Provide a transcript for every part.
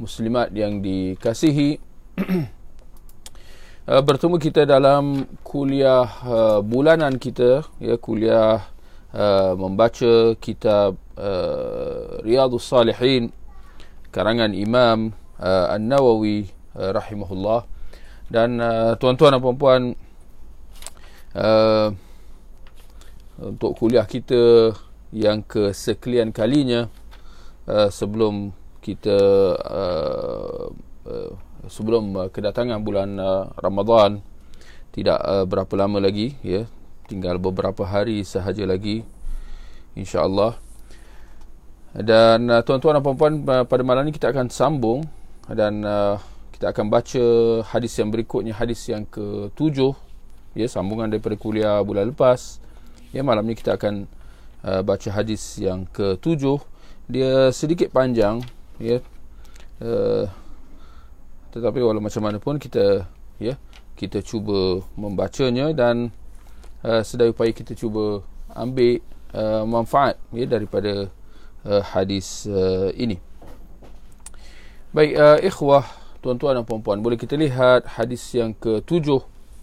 muslimat yang dikasihi. Uh, bertemu kita dalam kuliah uh, bulanan kita. Ya kuliah uh, membaca kitab uh, Riyadhus Salihin karangan Imam uh, An-Nawawi uh, rahimahullah. Dan uh, tuan-tuan dan puan-puan uh, untuk kuliah kita yang kesekian kalinya uh, sebelum kita uh, uh, sebelum uh, kedatangan bulan uh, Ramadan tidak uh, berapa lama lagi ya tinggal beberapa hari sahaja lagi insyaallah. Dan uh, tuan-tuan dan puan-puan uh, pada malam ini kita akan sambung dan uh, kita akan baca hadis yang berikutnya hadis yang ke-7 ya sambungan daripada kuliah bulan lepas. Ya malam ini kita akan uh, baca hadis yang ke-7 dia sedikit panjang ya. Uh, tetapi walau macam mana pun kita ya kita cuba membacanya dan uh, sedaya upaya kita cuba ambil uh, manfaat ya daripada uh, hadis uh, ini. Baik uh, ikhwah tuan-tuan dan puan-puan boleh kita lihat hadis yang ke-7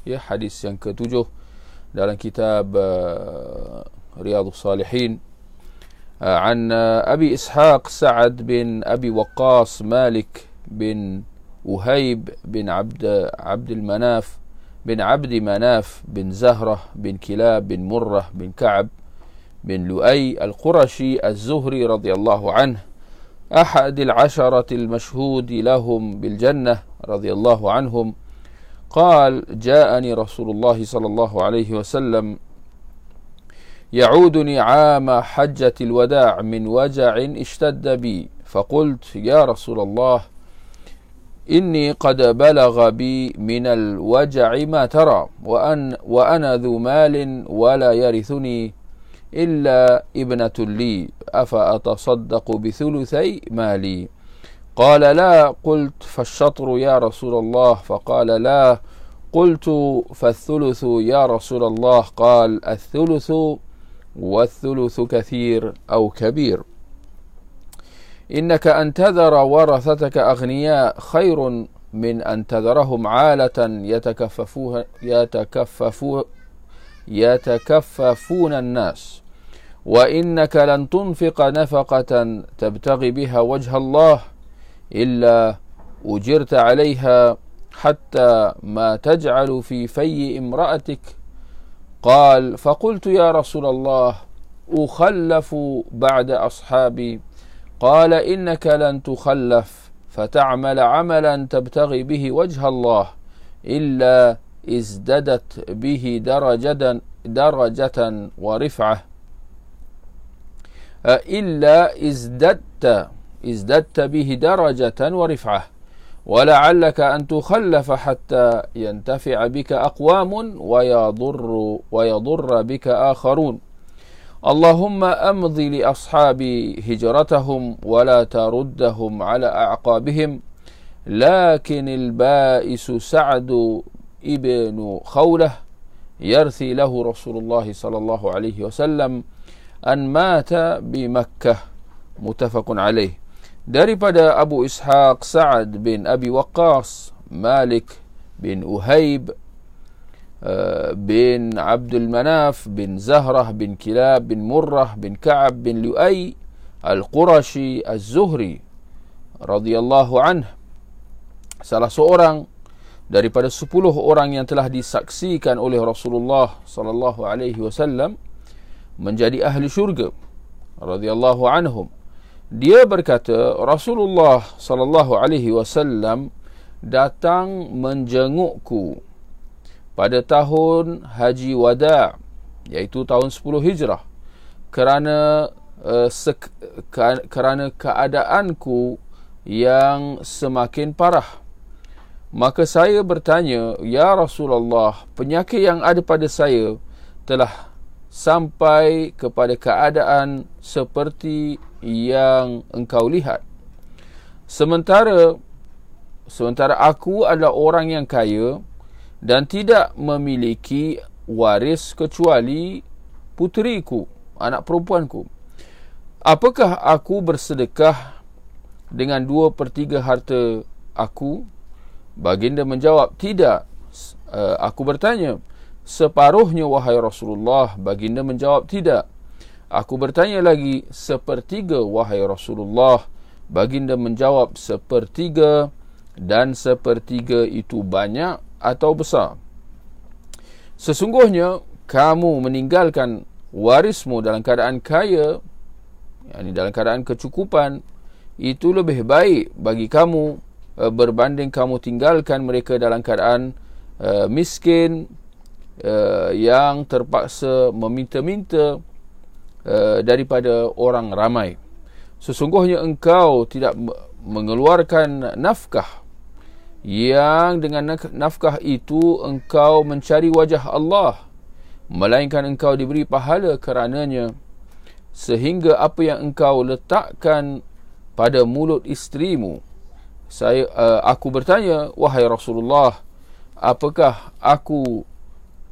ya hadis yang ke-7 dalam kitab uh, Riyadhus Salihin عن أبي إسحاق سعد بن أبي وقاص مالك بن وهيب بن عبد عبد المناف بن عبد مناف بن زهرة بن كلاب بن مرة بن كعب بن لؤي القرشي الزهري رضي الله عنه. أحد العشرة المشهود لهم بالجنة رضي الله عنهم. قال جاءني رسول الله صلى الله عليه وسلم يعودني عام حجة الوداع من وجع اشتد بي. فقلت يا رسول الله إني قد بلغ بي من الوجع ما ترى وأن وأنا ذو مال ولا يرثني إلا ابنة لي. أفأتصدق بثلثي مالي؟ قال لا. قلت فالشطر يا رسول الله. فقال لا. قلت فالثلث يا رسول الله. قال الثلث والثلث كثير أو كبير. إنك أن تذر ورثتك أغنياء خير من أن تذرهم عالة يتكففوها يتكففو يتكففون الناس. وإنك لن تنفق نفقة تبتغي بها وجه الله إلا أجرت عليها حتى ما تجعل في في امرأتك قال فقلت يا رسول الله أخلف بعد أصحابي. قال إنك لن تخلف فتعمل عملا تبتغي به وجه الله إلا ازددت به درجة درجة ورفعة. إلا ازددت ازددت به درجة ورفعة. ولعلك أن تخلف حتى ينتفع بك أقوام ويضر ويضر بك آخرون. اللهم أمضي لأصحابي هجرتهم ولا تردهم على أعقابهم لكن البائس سعد ابن خولة يرثي له رسول الله صلى الله عليه وسلم أن مات بمكة. متفق عليه. Daripada Abu Ishaq Sa'ad bin Abi Waqqas Malik bin Uhaib uh, bin Abdul Manaf bin Zahrah bin Kilab bin Murrah bin Ka'ab bin Lu'ay Al-Qurashi Az-Zuhri radhiyallahu anh salah seorang daripada 10 orang yang telah disaksikan oleh Rasulullah sallallahu alaihi wasallam menjadi ahli syurga radhiyallahu anhum dia berkata Rasulullah sallallahu alaihi wasallam datang menjengukku pada tahun Haji Wada iaitu tahun 10 Hijrah kerana uh, sek, ke, kerana keadaanku yang semakin parah. Maka saya bertanya, Ya Rasulullah, penyakit yang ada pada saya telah sampai kepada keadaan seperti yang engkau lihat. Sementara sementara aku adalah orang yang kaya dan tidak memiliki waris kecuali puteriku, anak perempuanku. Apakah aku bersedekah dengan dua per tiga harta aku? Baginda menjawab, tidak. Uh, aku bertanya, separuhnya wahai Rasulullah? Baginda menjawab, tidak. Aku bertanya lagi, sepertiga wahai Rasulullah? Baginda menjawab, sepertiga dan sepertiga itu banyak atau besar. Sesungguhnya kamu meninggalkan warismu dalam keadaan kaya, yakni dalam keadaan kecukupan, itu lebih baik bagi kamu uh, berbanding kamu tinggalkan mereka dalam keadaan uh, miskin uh, yang terpaksa meminta-minta uh, daripada orang ramai. Sesungguhnya engkau tidak mengeluarkan nafkah. Yang dengan nafkah itu engkau mencari wajah Allah. Melainkan engkau diberi pahala kerananya. Sehingga apa yang engkau letakkan pada mulut istrimu saya uh, aku bertanya wahai Rasulullah apakah aku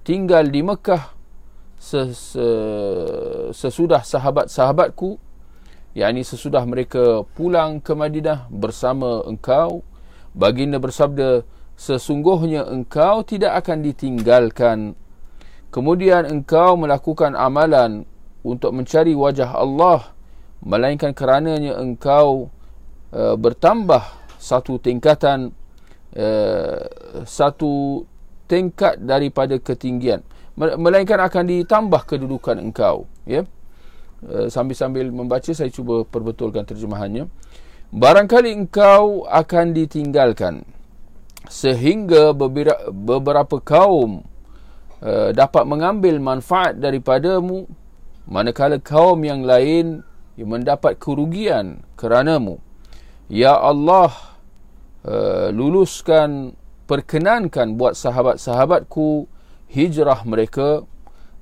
tinggal di Mekah sesudah sahabat-sahabatku yakni sesudah mereka pulang ke Madinah bersama engkau Baginda bersabda, sesungguhnya engkau tidak akan ditinggalkan. Kemudian engkau melakukan amalan untuk mencari wajah Allah, melainkan kerananya engkau uh, bertambah satu tingkatan, uh, satu tingkat daripada ketinggian. Melainkan akan ditambah kedudukan engkau. Ya? Uh, sambil-sambil membaca, saya cuba perbetulkan terjemahannya. Barangkali engkau akan ditinggalkan sehingga beberapa kaum uh, dapat mengambil manfaat daripadamu manakala kaum yang lain mendapat kerugian keranamu. Ya Allah, uh, luluskan, perkenankan buat sahabat-sahabatku hijrah mereka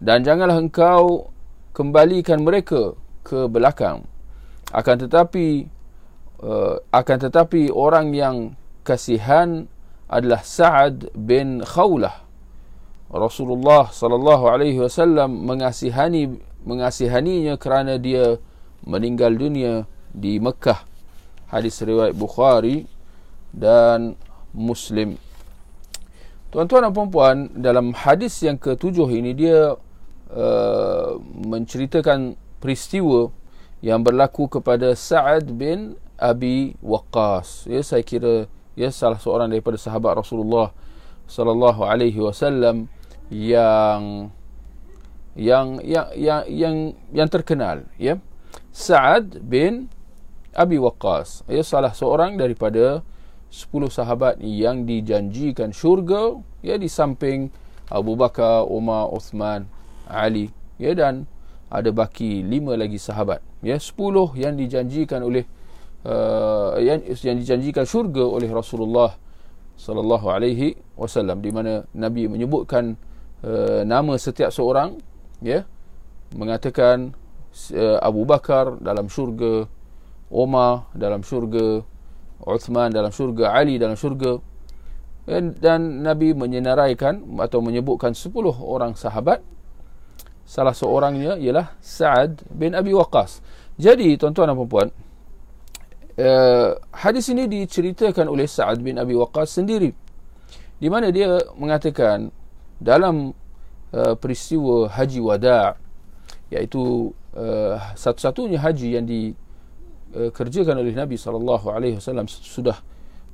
dan janganlah engkau kembalikan mereka ke belakang. Akan tetapi, uh, akan tetapi orang yang kasihan adalah Sa'ad bin Khawlah. Rasulullah sallallahu alaihi wasallam mengasihani mengasihaninya kerana dia meninggal dunia di Mekah. Hadis riwayat Bukhari dan Muslim. Tuan-tuan dan puan-puan, dalam hadis yang ketujuh ini dia uh, menceritakan peristiwa yang berlaku kepada Sa'ad bin Abi Waqqas. Ya saya kira ya salah seorang daripada sahabat Rasulullah sallallahu alaihi wasallam yang yang yang yang yang yang terkenal ya. Sa'ad bin Abi Waqqas. Ya salah seorang daripada 10 sahabat yang dijanjikan syurga ya di samping Abu Bakar, Umar, Uthman, Ali ya dan ada baki lima lagi sahabat ya. 10 yang dijanjikan oleh uh, yang, yang dijanjikan syurga oleh Rasulullah sallallahu alaihi wasallam di mana Nabi menyebutkan uh, nama setiap seorang ya mengatakan uh, Abu Bakar dalam syurga Umar dalam syurga Uthman dalam syurga Ali dalam syurga. Dan, Nabi menyenaraikan atau menyebutkan 10 orang sahabat. Salah seorangnya ialah Sa'ad bin Abi Waqqas. Jadi tuan-tuan dan puan-puan uh, hadis ini diceritakan oleh Sa'ad bin Abi Waqqas sendiri. Di mana dia mengatakan dalam uh, peristiwa haji wada' iaitu uh, satu-satunya haji yang dikerjakan oleh Nabi sallallahu alaihi wasallam sudah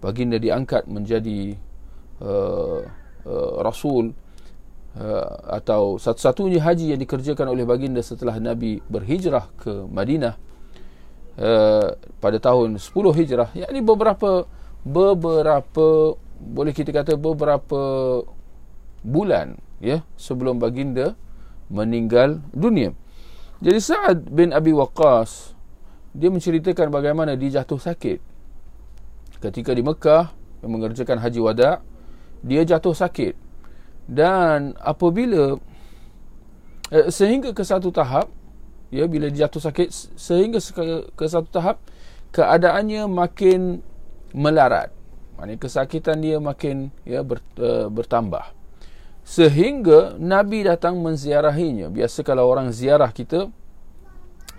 baginda diangkat menjadi uh, uh, rasul uh, atau satu-satunya haji yang dikerjakan oleh baginda setelah Nabi berhijrah ke Madinah Uh, pada tahun 10 Hijrah yakni beberapa beberapa boleh kita kata beberapa bulan ya sebelum baginda meninggal dunia. Jadi Sa'ad bin Abi Waqqas dia menceritakan bagaimana dia jatuh sakit. ketika di Mekah mengerjakan haji wada dia jatuh sakit. Dan apabila eh, sehingga ke satu tahap ya bila dia jatuh sakit sehingga ke, satu tahap keadaannya makin melarat. Maknanya kesakitan dia makin ya ber, uh, bertambah. Sehingga nabi datang menziarahinya. Biasa kalau orang ziarah kita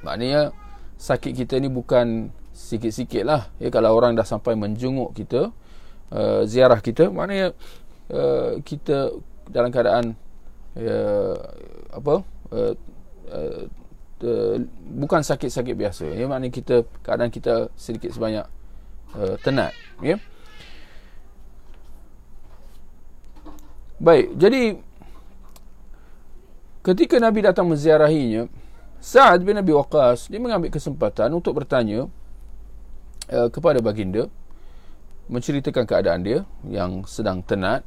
maknanya sakit kita ni bukan sikit-sikit lah. Ya kalau orang dah sampai menjunguk kita uh, ziarah kita maknanya uh, kita dalam keadaan uh, apa uh, uh, uh, bukan sakit-sakit biasa. Ya maknanya kita keadaan kita sedikit sebanyak uh, tenat. Ya. Baik jadi ketika nabi datang menziarahinya Sa'ad bin Abi Waqqas dia mengambil kesempatan untuk bertanya uh, kepada baginda menceritakan keadaan dia yang sedang tenat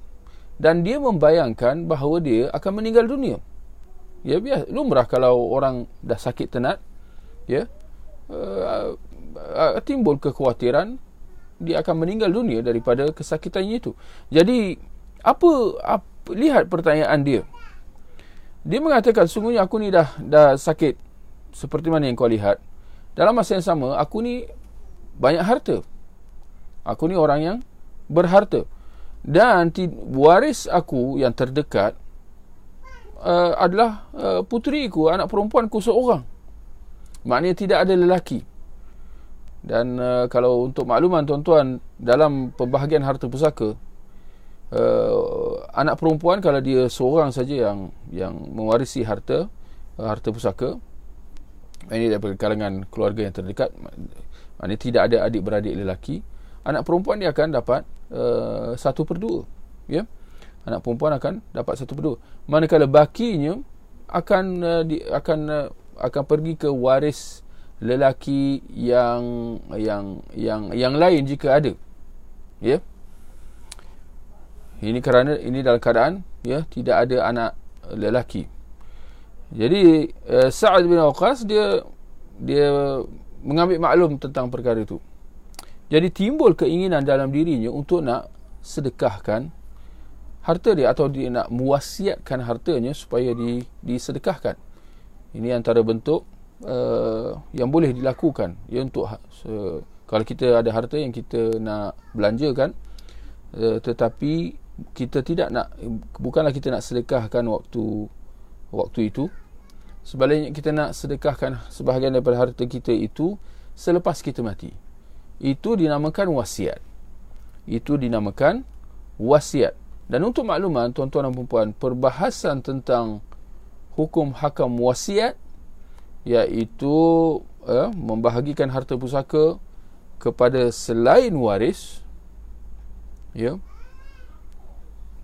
dan dia membayangkan bahawa dia akan meninggal dunia. Ya biasa lumrah kalau orang dah sakit tenat ya uh, uh, timbul kekhawatiran dia akan meninggal dunia daripada kesakitannya itu. Jadi apa, apa lihat pertanyaan dia. Dia mengatakan sungguhnya aku ni dah dah sakit seperti mana yang kau lihat. Dalam masa yang sama, aku ni banyak harta. Aku ni orang yang berharta. Dan waris aku yang terdekat uh, adalah uh, puteriku, anak perempuanku seorang. Maknanya tidak ada lelaki. Dan uh, kalau untuk makluman tuan-tuan, dalam pembahagian harta pusaka, uh, anak perempuan kalau dia seorang saja yang yang mewarisi harta, uh, harta pusaka, ini daripada kalangan keluarga yang terdekat. Maknanya tidak ada adik-beradik lelaki. Anak perempuan dia akan dapat uh, satu per dua ya. Anak perempuan akan dapat satu per dua. Manakala bakinya akan uh, di, akan uh, akan pergi ke waris lelaki yang yang yang yang lain jika ada ya. Ini kerana ini dalam keadaan ya tidak ada anak lelaki jadi uh, Sa'ad bin Waqqas dia dia mengambil maklum tentang perkara itu. Jadi timbul keinginan dalam dirinya untuk nak sedekahkan harta dia atau dia nak mewasiatkan hartanya supaya di, disedekahkan. Ini antara bentuk uh, yang boleh dilakukan ya untuk uh, kalau kita ada harta yang kita nak belanjakan uh, tetapi kita tidak nak bukanlah kita nak sedekahkan waktu waktu itu. Sebaliknya kita nak sedekahkan sebahagian daripada harta kita itu selepas kita mati. Itu dinamakan wasiat. Itu dinamakan wasiat. Dan untuk makluman tuan-tuan dan puan perbahasan tentang hukum hakam wasiat iaitu eh, membahagikan harta pusaka kepada selain waris ya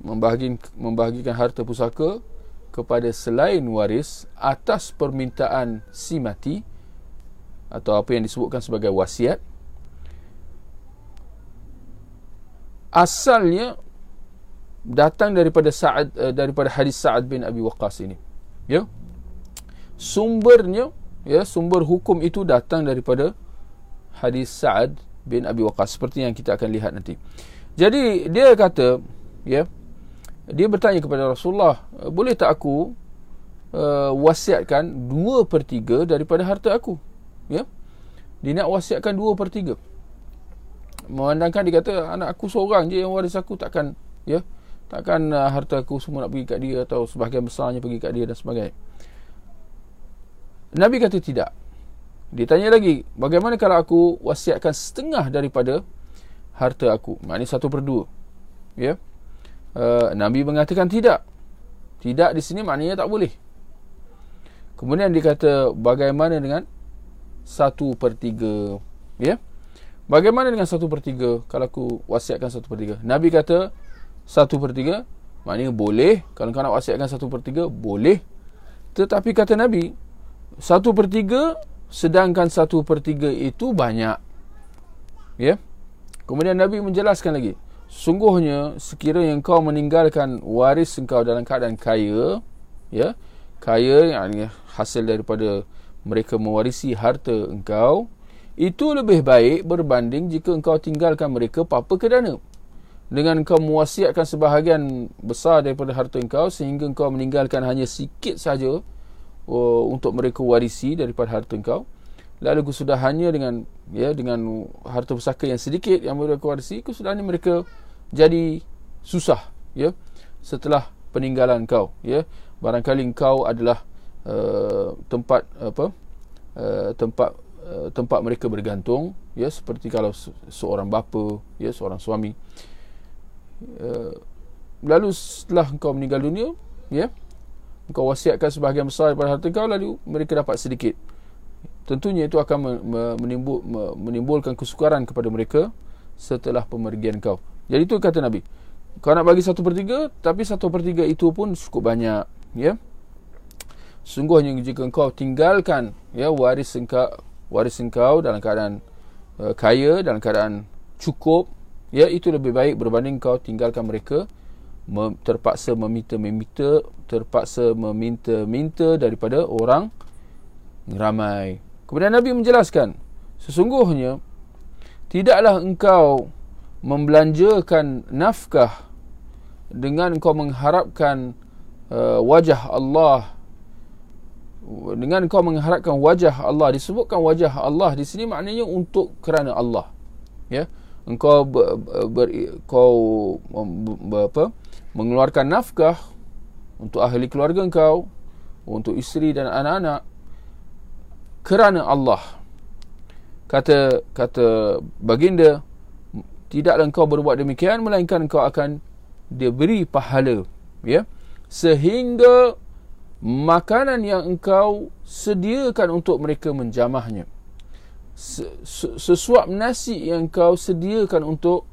membahagikan membahagikan harta pusaka kepada selain waris atas permintaan si mati atau apa yang disebutkan sebagai wasiat. Asalnya datang daripada Sa'ad uh, daripada hadis Sa'ad bin Abi Waqqas ini. Ya? Sumbernya ya sumber hukum itu datang daripada hadis Sa'ad bin Abi Waqqas. Seperti yang kita akan lihat nanti. Jadi dia kata ya dia bertanya kepada Rasulullah boleh tak aku uh, wasiatkan 2 per 3 daripada harta aku? Ya? Dia nak wasiatkan 2 per 3 memandangkan dia kata anak aku seorang je yang waris aku takkan ya takkan uh, harta aku semua nak pergi kat dia atau sebahagian besarnya pergi kat dia dan sebagainya. Nabi kata tidak. Dia tanya lagi bagaimana kalau aku wasiatkan setengah daripada harta aku? Maknanya satu per dua ya uh, Nabi mengatakan tidak. Tidak di sini maknanya tak boleh. Kemudian dia kata bagaimana dengan satu per tiga. Ya? Bagaimana dengan satu per tiga kalau aku wasiatkan satu per tiga? Nabi kata satu per tiga maknanya boleh. Kalau kau nak wasiatkan satu per tiga, boleh. Tetapi kata Nabi, satu per tiga sedangkan satu per tiga itu banyak. Ya? Kemudian Nabi menjelaskan lagi. Sungguhnya sekiranya engkau meninggalkan waris engkau dalam keadaan kaya, ya, kaya yang hasil daripada mereka mewarisi harta engkau, itu lebih baik berbanding jika engkau tinggalkan mereka apa-apa kedana. Dengan engkau mewasiatkan sebahagian besar daripada harta engkau sehingga engkau meninggalkan hanya sikit saja uh, untuk mereka warisi daripada harta engkau lalu kesudahannya dengan ya dengan harta pusaka yang sedikit yang mereka warisi kesudahannya mereka jadi susah ya setelah peninggalan kau ya. Barangkali kau adalah uh, tempat apa uh, tempat uh, tempat mereka bergantung ya seperti kalau se- seorang bapa ya seorang suami. Uh, lalu setelah kau meninggal dunia ya kau wasiatkan sebahagian besar daripada harta kau lalu mereka dapat sedikit tentunya itu akan menimbul, menimbulkan kesukaran kepada mereka setelah pemergian kau. Jadi itu kata Nabi. Kau nak bagi satu per tiga tapi satu per tiga itu pun cukup banyak ya. Sungguhnya jika engkau tinggalkan ya waris engkau waris engkau dalam keadaan uh, kaya dalam keadaan cukup ya itu lebih baik berbanding kau tinggalkan mereka mem- terpaksa meminta-minta terpaksa meminta-minta daripada orang ramai kemudian nabi menjelaskan sesungguhnya tidaklah engkau membelanjakan nafkah dengan kau mengharapkan uh, wajah Allah. Dengan kau mengharapkan wajah Allah disebutkan wajah Allah di sini maknanya untuk kerana Allah. Ya engkau ber, ber, kau ber, apa mengeluarkan nafkah untuk ahli keluarga engkau untuk isteri dan anak-anak kerana Allah. Kata kata baginda tidaklah engkau berbuat demikian melainkan engkau akan diberi pahala ya. Sehingga makanan yang engkau sediakan untuk mereka menjamahnya. Sesuap nasi yang engkau sediakan untuk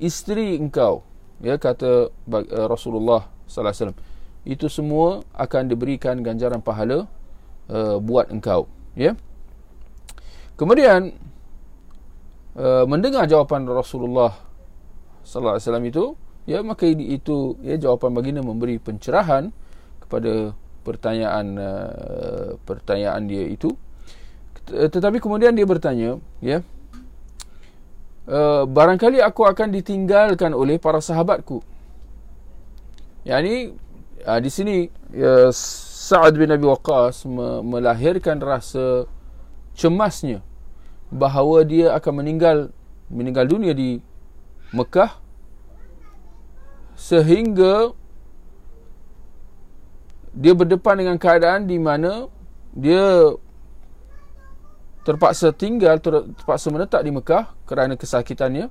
isteri engkau ya kata eh, Rasulullah sallallahu alaihi wasallam. Itu semua akan diberikan ganjaran pahala uh, buat engkau ya. Kemudian uh, mendengar jawapan Rasulullah sallallahu alaihi wasallam itu ya maka itu ya jawapan baginda memberi pencerahan kepada pertanyaan uh, pertanyaan dia itu. Tetapi kemudian dia bertanya ya uh, barangkali aku akan ditinggalkan oleh para sahabatku. Yakni uh, di sini uh, Sa'ad bin Abi Waqqas melahirkan rasa cemasnya bahawa dia akan meninggal meninggal dunia di Mekah sehingga dia berdepan dengan keadaan di mana dia terpaksa tinggal terpaksa menetap di Mekah kerana kesakitannya.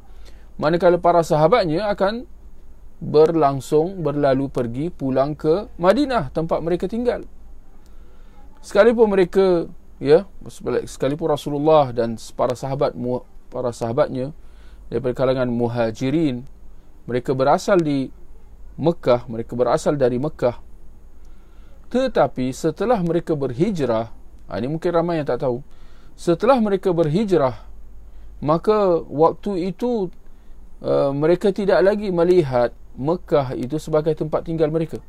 Manakala para sahabatnya akan berlangsung berlalu pergi pulang ke Madinah tempat mereka tinggal. Sekalipun mereka ya sekalipun Rasulullah dan para sahabat para sahabatnya daripada kalangan muhajirin mereka berasal di Mekah mereka berasal dari Mekah. Tetapi setelah mereka berhijrah ha, ini mungkin ramai yang tak tahu. Setelah mereka berhijrah maka waktu itu uh, mereka tidak lagi melihat Mekah itu sebagai tempat tinggal mereka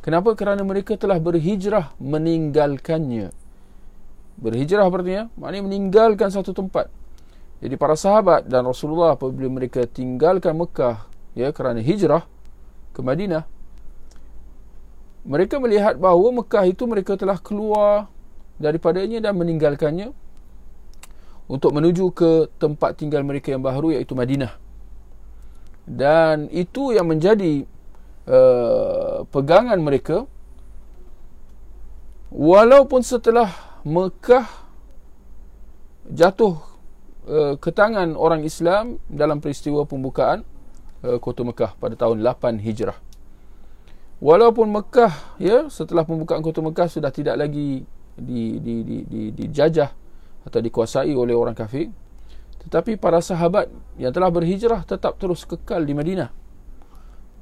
kenapa kerana mereka telah berhijrah meninggalkannya Berhijrah artinya maknanya meninggalkan satu tempat. Jadi para sahabat dan Rasulullah apabila mereka tinggalkan Mekah ya kerana hijrah ke Madinah mereka melihat bahawa Mekah itu mereka telah keluar daripadanya dan meninggalkannya untuk menuju ke tempat tinggal mereka yang baru iaitu Madinah. Dan itu yang menjadi uh, pegangan mereka walaupun setelah Mekah jatuh uh, ke tangan orang Islam dalam peristiwa pembukaan uh, kota Mekah pada tahun 8 Hijrah. Walaupun Mekah ya setelah pembukaan kota Mekah sudah tidak lagi di di di di dijajah atau dikuasai oleh orang kafir, tetapi para sahabat yang telah berhijrah tetap terus kekal di Madinah.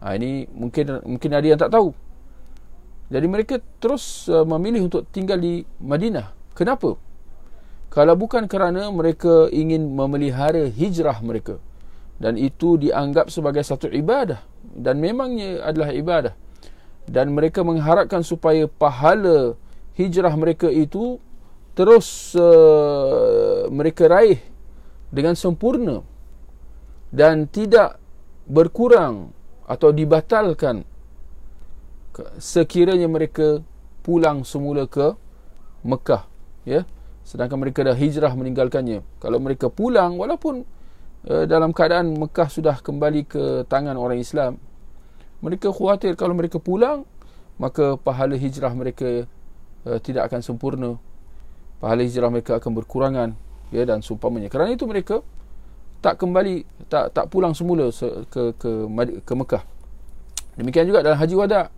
Ha, ini mungkin mungkin ada yang tak tahu. Jadi mereka terus uh, memilih untuk tinggal di Madinah. Kenapa? Kalau bukan kerana mereka ingin memelihara hijrah mereka dan itu dianggap sebagai satu ibadah dan memangnya adalah ibadah dan mereka mengharapkan supaya pahala hijrah mereka itu terus uh, mereka raih dengan sempurna dan tidak berkurang atau dibatalkan sekiranya mereka pulang semula ke Mekah ya. Sedangkan mereka dah hijrah meninggalkannya. Kalau mereka pulang walaupun uh, dalam keadaan Mekah sudah kembali ke tangan orang Islam mereka khawatir kalau mereka pulang maka pahala hijrah mereka uh, tidak akan sempurna. Pahala hijrah mereka akan berkurangan ya dan seumpamanya kerana itu mereka tak kembali tak tak pulang semula ke ke ke Mekah demikian juga dalam haji wada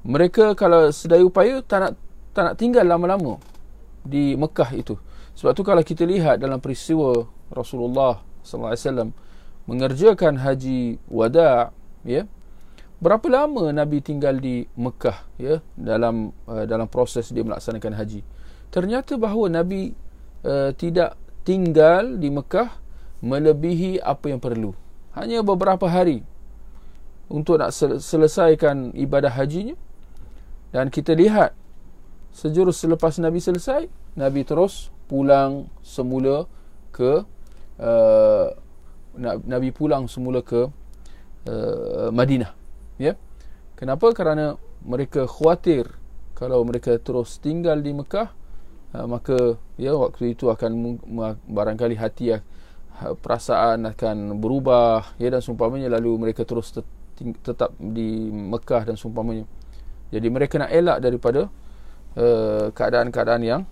mereka kalau sedaya upaya tak nak tak nak tinggal lama-lama di Mekah itu. Sebab tu kalau kita lihat dalam peristiwa Rasulullah sallallahu alaihi wasallam mengerjakan haji wada, ya. Berapa lama Nabi tinggal di Mekah ya dalam uh, dalam proses dia melaksanakan haji. Ternyata bahawa Nabi uh, tidak tinggal di Mekah melebihi apa yang perlu. Hanya beberapa hari untuk nak selesaikan ibadah hajinya. Dan kita lihat sejurus selepas Nabi selesai, Nabi terus pulang semula ke uh, Nabi pulang semula ke uh, Madinah. Ya. Kenapa? Kerana mereka khawatir kalau mereka terus tinggal di Mekah uh, maka ya waktu itu akan barangkali hati uh, perasaan akan berubah ya dan seumpamanya lalu mereka terus tetap di Mekah dan seumpamanya. Jadi mereka nak elak daripada uh, keadaan-keadaan yang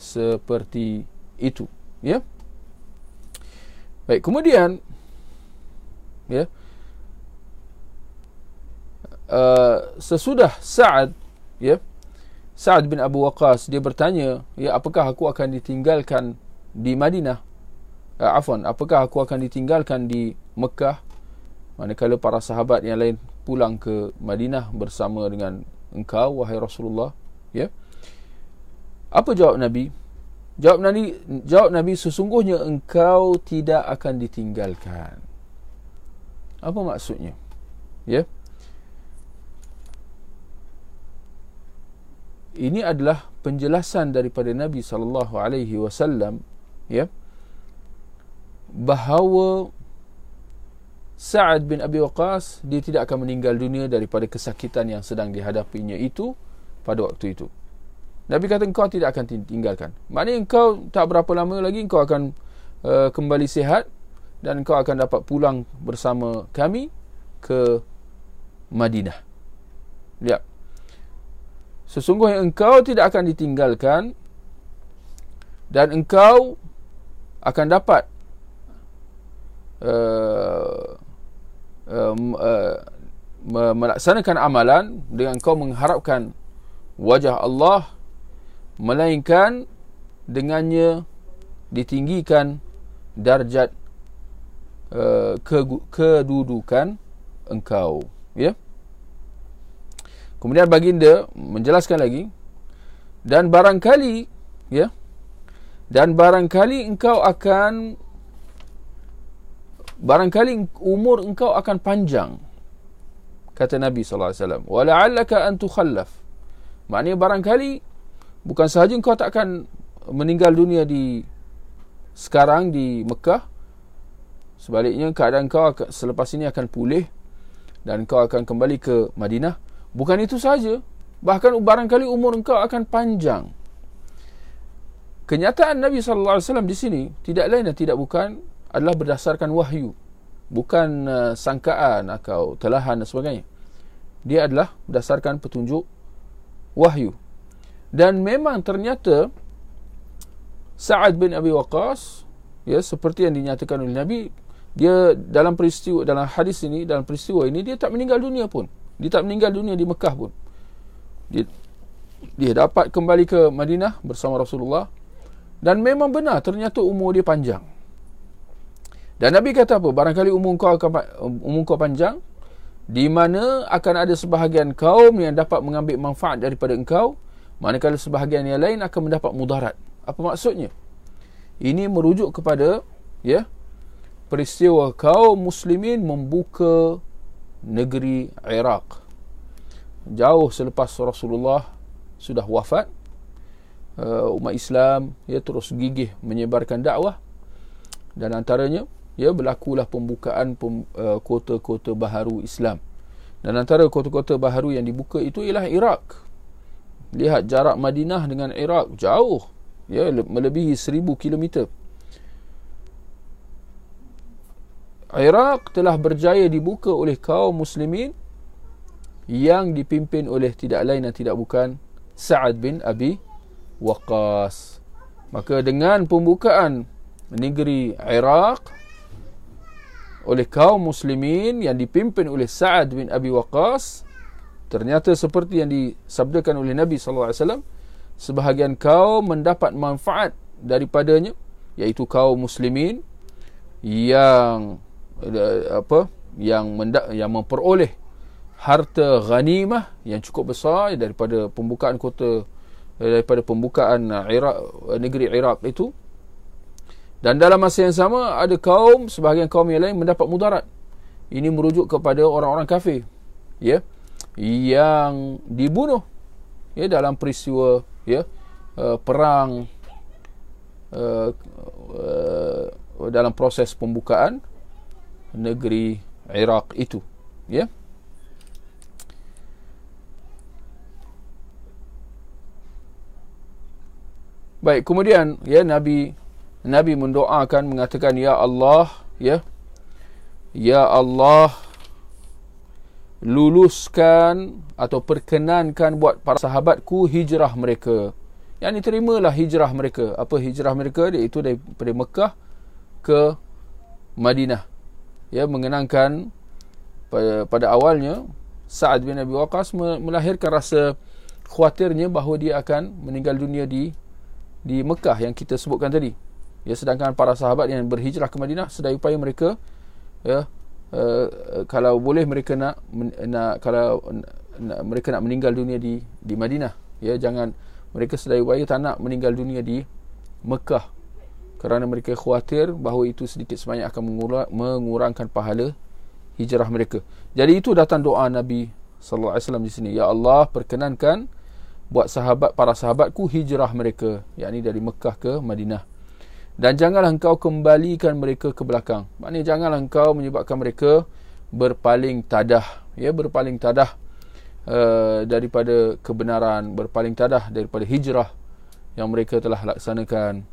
seperti itu ya baik kemudian ya uh, sesudah Sa'ad ya Sa'ad bin Abu Waqqas dia bertanya ya apakah aku akan ditinggalkan di Madinah? Uh, afwan apakah aku akan ditinggalkan di Mekah? Manakala para sahabat yang lain pulang ke Madinah bersama dengan engkau wahai Rasulullah ya. Apa jawab Nabi? Jawab Nabi jawab Nabi sesungguhnya engkau tidak akan ditinggalkan. Apa maksudnya? Ya ini adalah penjelasan daripada Nabi sallallahu alaihi wasallam ya bahawa Sa'ad bin Abi Waqqas dia tidak akan meninggal dunia daripada kesakitan yang sedang dihadapinya itu pada waktu itu. Nabi kata engkau tidak akan tinggalkan. Maknanya engkau tak berapa lama lagi engkau akan uh, kembali sihat dan engkau akan dapat pulang bersama kami ke Madinah. Lihat. Sesungguhnya engkau tidak akan ditinggalkan dan engkau akan dapat uh, Um, uh, melaksanakan amalan dengan kau mengharapkan wajah Allah melainkan dengannya ditinggikan darjat uh, kedudukan engkau ya kemudian baginda menjelaskan lagi dan barangkali ya dan barangkali engkau akan barangkali umur engkau akan panjang kata Nabi sallallahu alaihi wasallam. Wala'allaka an tukhallaf. Maknanya barangkali bukan sahaja engkau tak akan meninggal dunia di sekarang di Mekah sebaliknya keadaan engkau selepas ini akan pulih dan engkau akan kembali ke Madinah bukan itu sahaja bahkan barangkali umur engkau akan panjang. Kenyataan Nabi sallallahu alaihi wasallam di sini tidak lain dan tidak bukan adalah berdasarkan wahyu. Bukan uh, sangkaan atau telahan dan sebagainya. Dia adalah berdasarkan petunjuk wahyu. Dan memang ternyata Sa'ad bin Abi Waqqas ya seperti yang dinyatakan oleh Nabi dia dalam peristiwa dalam hadis ini dalam peristiwa ini dia tak meninggal dunia pun dia tak meninggal dunia di Mekah pun dia dia dapat kembali ke Madinah bersama Rasulullah dan memang benar ternyata umur dia panjang dan Nabi kata apa? Barangkali umur kau akan umur kau panjang di mana akan ada sebahagian kaum yang dapat mengambil manfaat daripada engkau manakala sebahagian yang lain akan mendapat mudarat. Apa maksudnya? Ini merujuk kepada ya peristiwa kaum muslimin membuka negeri Iraq. Jauh selepas Rasulullah sudah wafat uh, umat Islam ya terus gigih menyebarkan dakwah. Dan antaranya ya berlakulah pembukaan pem, uh, kota-kota baharu Islam. Dan antara kota-kota baharu yang dibuka itu ialah Iraq. Lihat jarak Madinah dengan Iraq jauh. Ya melebihi 1000 km Iraq telah berjaya dibuka oleh kaum muslimin yang dipimpin oleh tidak lain dan tidak bukan Sa'ad bin Abi Waqqas. Maka dengan pembukaan negeri Iraq oleh kaum muslimin yang dipimpin oleh Sa'ad bin Abi Waqqas ternyata seperti yang disabdakan oleh Nabi sallallahu alaihi wasallam sebahagian kaum mendapat manfaat daripadanya iaitu kaum muslimin yang apa yang mendak, yang memperoleh harta ghanimah yang cukup besar daripada pembukaan kota eh, daripada pembukaan Iraq negeri Iraq itu. Dan dalam masa yang sama ada kaum sebahagian kaum yang lain mendapat mudarat. Ini merujuk kepada orang-orang kafir ya yang dibunuh ya dalam peristiwa ya uh, perang uh, uh, dalam proses pembukaan negeri Iraq itu ya Baik kemudian ya Nabi Nabi mendoakan mengatakan ya Allah ya ya Allah luluskan atau perkenankan buat para sahabatku hijrah mereka. Yang ini terimalah hijrah mereka. Apa hijrah mereka? Iaitu daripada Mekah ke Madinah. Ya, mengenangkan pada, pada awalnya Sa'ad bin Abi Waqqas melahirkan rasa khawatirnya bahawa dia akan meninggal dunia di di Mekah yang kita sebutkan tadi. Ya, sedangkan para sahabat yang berhijrah ke Madinah sedaya upaya mereka ya, uh, kalau boleh mereka nak nak kalau nak, mereka nak meninggal dunia di di Madinah ya jangan mereka sedaya upaya tak nak meninggal dunia di Mekah kerana mereka khawatir bahawa itu sedikit sebanyak akan mengurang, mengurangkan pahala hijrah mereka. Jadi itu datang doa Nabi sallallahu alaihi wasallam di sini. Ya Allah, perkenankan buat sahabat para sahabatku hijrah mereka, yakni dari Mekah ke Madinah dan janganlah engkau kembalikan mereka ke belakang. Maknanya janganlah engkau menyebabkan mereka berpaling tadah, ya berpaling tadah uh, daripada kebenaran, berpaling tadah daripada hijrah yang mereka telah laksanakan.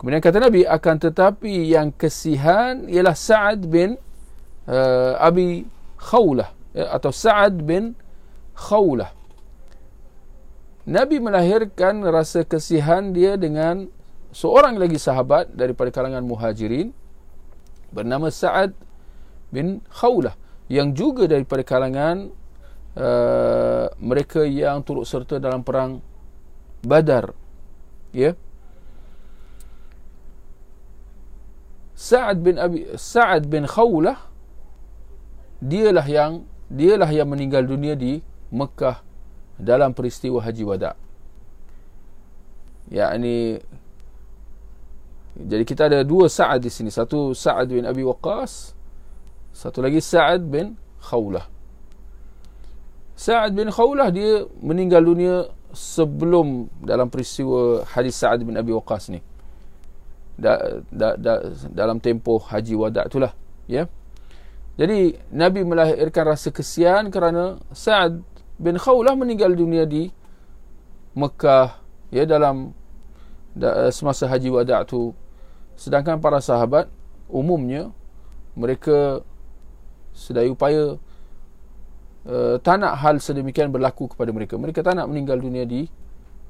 Kemudian kata Nabi akan tetapi yang kesihan ialah Sa'ad bin uh, Abi Khawlah ya, atau Sa'ad bin Khawlah. Nabi melahirkan rasa kesihan dia dengan seorang lagi sahabat daripada kalangan muhajirin bernama Sa'ad bin Khawlah yang juga daripada kalangan uh, mereka yang turut serta dalam perang Badar ya yeah? Sa'ad bin Abi Sa'ad bin Khawlah dialah yang dialah yang meninggal dunia di Mekah dalam peristiwa Haji Wada. yakni jadi kita ada dua Sa'ad di sini. Satu Sa'ad bin Abi Waqqas. Satu lagi Sa'ad bin Khawlah. Sa'ad bin Khawlah dia meninggal dunia sebelum dalam peristiwa hadis Sa'ad bin Abi Waqqas ni. Da, da, da, dalam tempoh haji wadak itulah. Ya. Jadi Nabi melahirkan rasa kesian kerana Sa'ad bin Khawlah meninggal dunia di Mekah ya dalam da, semasa haji wadak tu Sedangkan para sahabat umumnya mereka sedaya upaya uh, tak nak hal sedemikian berlaku kepada mereka. Mereka tak nak meninggal dunia di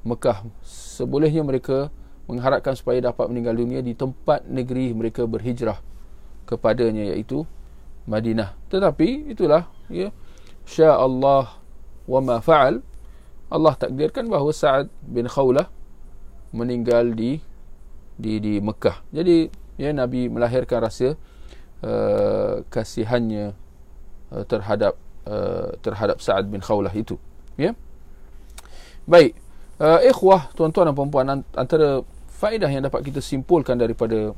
Mekah. Sebolehnya mereka mengharapkan supaya dapat meninggal dunia di tempat negeri mereka berhijrah kepadanya iaitu Madinah. Tetapi itulah ya sya Allah wa ma fa'al Allah takdirkan bahawa Sa'ad bin Khawlah meninggal di di di Mekah. Jadi ya Nabi melahirkan rasa uh, kasihannya uh, terhadap uh, terhadap Sa'ad bin Khawlah itu. Ya. Baik. Uh, ikhwah tuan-tuan dan puan-puan antara faedah yang dapat kita simpulkan daripada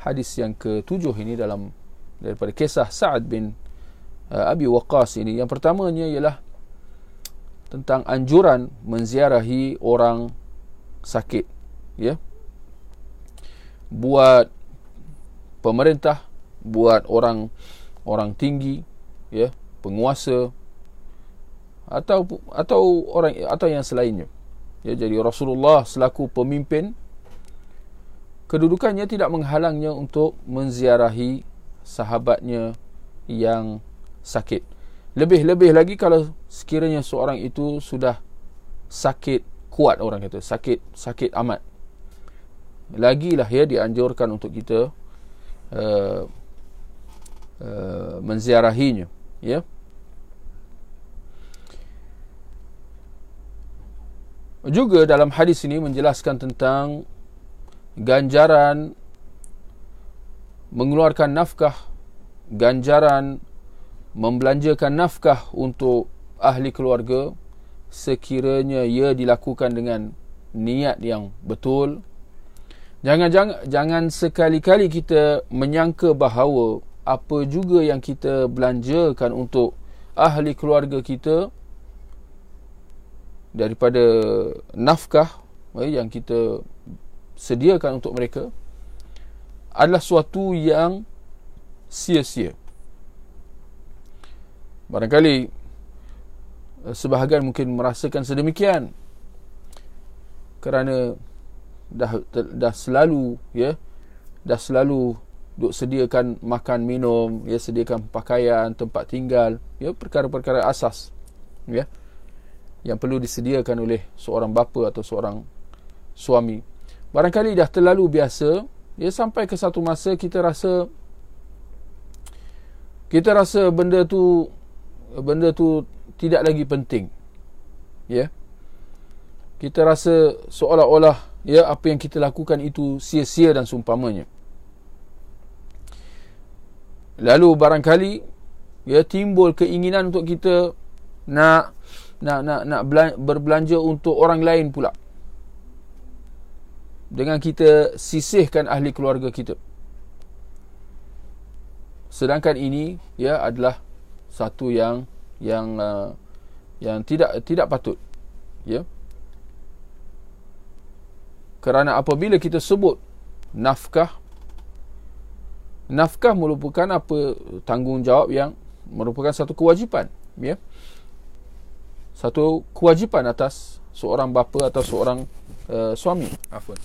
hadis yang ketujuh ini dalam daripada kisah Sa'ad bin uh, Abi Waqqas ini. Yang pertamanya ialah tentang anjuran menziarahi orang sakit ya. Buat pemerintah buat orang orang tinggi ya penguasa atau atau orang atau yang selainnya. Ya jadi Rasulullah selaku pemimpin. Kedudukannya tidak menghalangnya untuk menziarahi sahabatnya yang sakit. Lebih-lebih lagi kalau sekiranya seorang itu sudah sakit kuat orang kata. Sakit sakit amat. Lagilah ya dianjurkan untuk kita uh, uh, menziarahinya ya juga dalam hadis ini menjelaskan tentang ganjaran mengeluarkan nafkah ganjaran membelanjakan nafkah untuk ahli keluarga sekiranya ia dilakukan dengan niat yang betul. Jangan jangan jangan sekali-kali kita menyangka bahawa apa juga yang kita belanjakan untuk ahli keluarga kita daripada nafkah eh, yang kita sediakan untuk mereka adalah suatu yang sia-sia. Barangkali eh, sebahagian mungkin merasakan sedemikian kerana dah dah selalu ya dah selalu duk sediakan makan minum ya sediakan pakaian tempat tinggal ya perkara-perkara asas ya yang perlu disediakan oleh seorang bapa atau seorang suami. Barangkali dah terlalu biasa ya sampai ke satu masa kita rasa kita rasa benda tu benda tu tidak lagi penting ya. Kita rasa seolah-olah ya apa yang kita lakukan itu sia-sia dan seumpamanya lalu barangkali ya timbul keinginan untuk kita nak nak nak nak berbelanja untuk orang lain pula. Dengan kita sisihkan ahli keluarga kita. Sedangkan ini ya adalah satu yang yang uh, yang tidak tidak patut ya. Kerana apabila kita sebut nafkah nafkah merupakan apa tanggungjawab yang merupakan satu kewajipan ya satu kewajipan atas seorang bapa atau seorang uh, suami afwan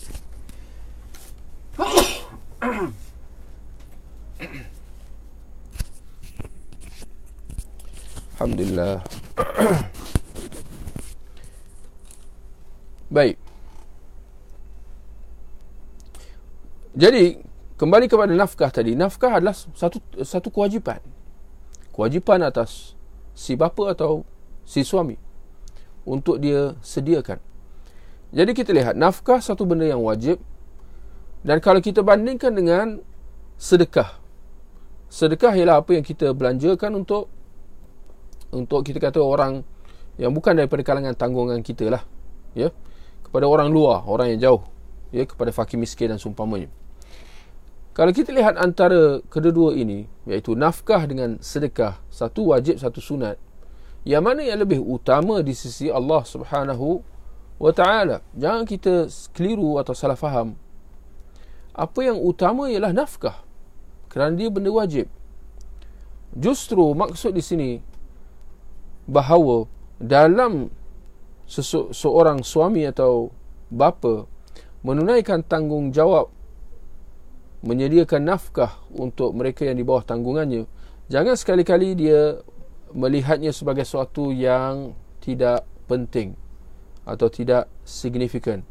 Alhamdulillah. Baik. Jadi kembali kepada nafkah tadi. Nafkah adalah satu satu kewajipan. Kewajipan atas si bapa atau si suami untuk dia sediakan. Jadi kita lihat nafkah satu benda yang wajib dan kalau kita bandingkan dengan sedekah. Sedekah ialah apa yang kita belanjakan untuk untuk kita kata orang yang bukan daripada kalangan tanggungan kita lah ya kepada orang luar orang yang jauh ya kepada fakir miskin dan seumpamanya kalau kita lihat antara kedua-dua ini iaitu nafkah dengan sedekah satu wajib satu sunat yang mana yang lebih utama di sisi Allah Subhanahu wa taala? Jangan kita keliru atau salah faham. Apa yang utama ialah nafkah kerana dia benda wajib. Justru maksud di sini bahawa dalam seorang suami atau bapa menunaikan tanggungjawab menyediakan nafkah untuk mereka yang di bawah tanggungannya jangan sekali-kali dia melihatnya sebagai sesuatu yang tidak penting atau tidak signifikan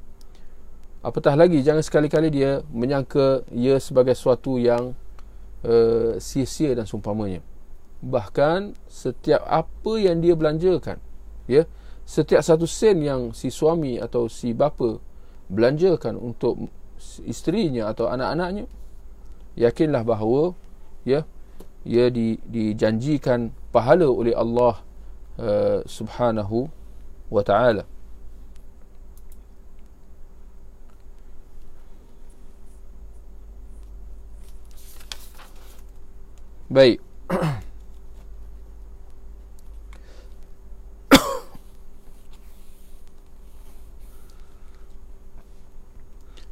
apatah lagi jangan sekali-kali dia menyangka ia sebagai sesuatu yang uh, sia-sia dan seumpamanya. Bahkan setiap apa yang dia belanjakan ya setiap satu sen yang si suami atau si bapa belanjakan untuk isterinya atau anak-anaknya yakinlah bahawa ya ia di, dijanjikan pahala oleh Allah uh, Subhanahu wa taala. Baik.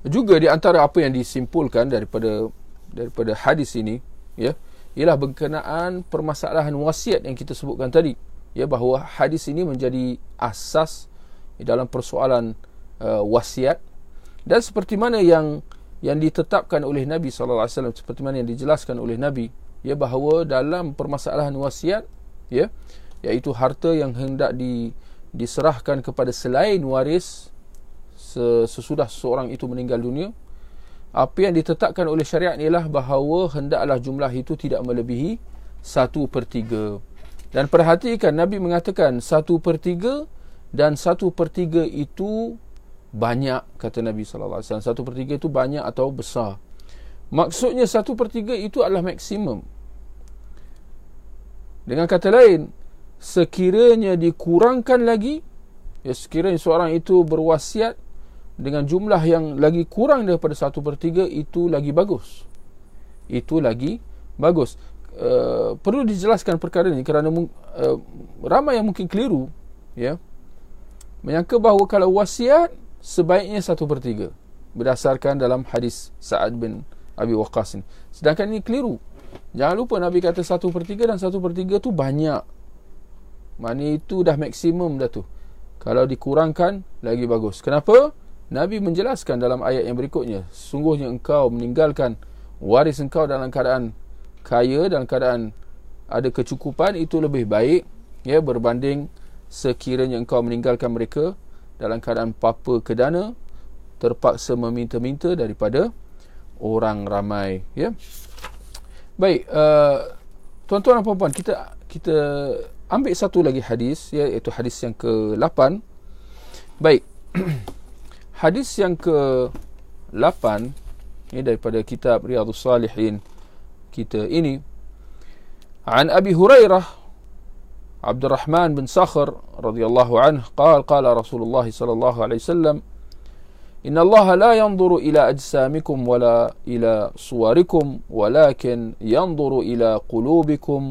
juga di antara apa yang disimpulkan daripada daripada hadis ini ya yeah, ialah berkenaan permasalahan wasiat yang kita sebutkan tadi. Ya bahawa hadis ini menjadi asas dalam persoalan uh, wasiat. Dan seperti mana yang yang ditetapkan oleh Nabi sallallahu alaihi wasallam seperti mana yang dijelaskan oleh Nabi ya bahawa dalam permasalahan wasiat ya iaitu harta yang hendak di, diserahkan kepada selain waris sesudah seseorang itu meninggal dunia apa yang ditetapkan oleh syariat ialah bahawa hendaklah jumlah itu tidak melebihi satu per tiga. Dan perhatikan Nabi mengatakan satu per tiga dan satu per tiga itu banyak kata Nabi SAW. Satu per tiga itu banyak atau besar. Maksudnya satu per tiga itu adalah maksimum. Dengan kata lain, sekiranya dikurangkan lagi, ya sekiranya seorang itu berwasiat dengan jumlah yang lagi kurang daripada satu per tiga itu lagi bagus. Itu lagi bagus. Uh, perlu dijelaskan perkara ini kerana uh, ramai yang mungkin keliru ya menyangka bahawa kalau wasiat sebaiknya satu per tiga berdasarkan dalam hadis Sa'ad bin Abi Waqqas ini. Sedangkan ini keliru. Jangan lupa Nabi kata satu per tiga dan satu per tiga tu banyak. Mana itu dah maksimum dah tu. Kalau dikurangkan lagi bagus. Kenapa? Nabi menjelaskan dalam ayat yang berikutnya, sungguhnya engkau meninggalkan waris engkau dalam keadaan kaya dalam keadaan ada kecukupan itu lebih baik ya berbanding sekiranya engkau meninggalkan mereka dalam keadaan papa kedana terpaksa meminta-minta daripada orang ramai ya. Baik, uh, tuan-tuan dan puan-puan, kita kita ambil satu lagi hadis ya iaitu hadis yang ke-8. Baik. Hadis yang ke-8 ini daripada kitab Riyadhus Salihin kita ini An Abi Hurairah Abdul Rahman bin Sakhr radhiyallahu anhu قال قال رسول الله صلى الله عليه وسلم إن الله لا ينظر إلى أجسامكم ولا إلى صوركم ولكن ينظر إلى قلوبكم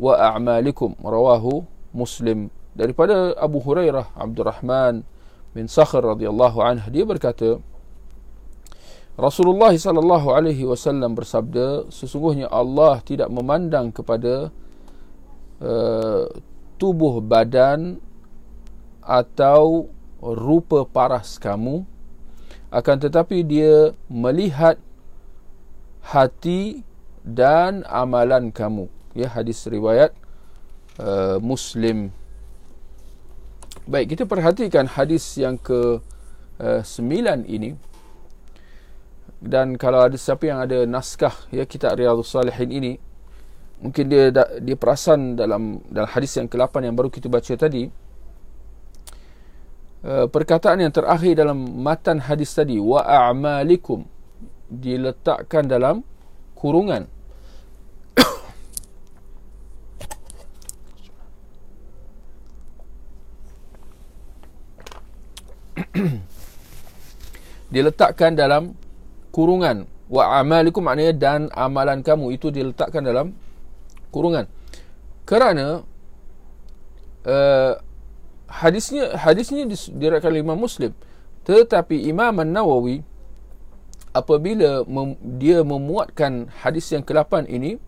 وأعمالكم رواه مسلم daripada Abu Hurairah Abdul Rahman bin Sakhr radhiyallahu anhu dia berkata Rasulullah sallallahu alaihi wasallam bersabda sesungguhnya Allah tidak memandang kepada uh, tubuh badan atau rupa paras kamu akan tetapi dia melihat hati dan amalan kamu. Ya hadis riwayat uh, Muslim Baik, kita perhatikan hadis yang ke uh, sembilan ini. Dan kalau ada siapa yang ada naskah ya kita Riyadhus Salihin ini, mungkin dia dia perasan dalam dalam hadis yang ke-8 yang baru kita baca tadi. Uh, perkataan yang terakhir dalam matan hadis tadi wa a'malikum diletakkan dalam kurungan diletakkan dalam kurungan. Wa amalikum maknanya dan amalan kamu itu diletakkan dalam kurungan. Kerana uh, hadisnya hadisnya diriwayatkan Imam Muslim. Tetapi Imam An-Nawawi apabila mem, dia memuatkan hadis yang ke-8 ini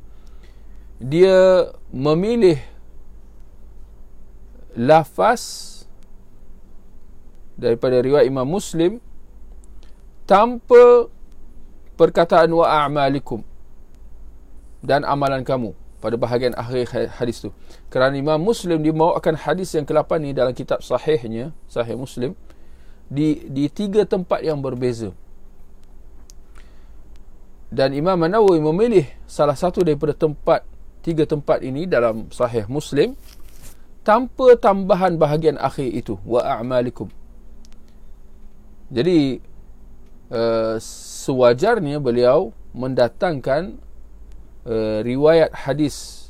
dia memilih lafaz daripada riwayat Imam Muslim tanpa perkataan wa a'malikum dan amalan kamu pada bahagian akhir hadis tu. Kerana Imam Muslim dia membawakan hadis yang ke-8 ni dalam kitab sahihnya, Sahih Muslim di di tiga tempat yang berbeza. Dan Imam An-Nawawi memilih salah satu daripada tempat tiga tempat ini dalam Sahih Muslim tanpa tambahan bahagian akhir itu wa a'malikum jadi uh, sewajarnya beliau mendatangkan uh, riwayat hadis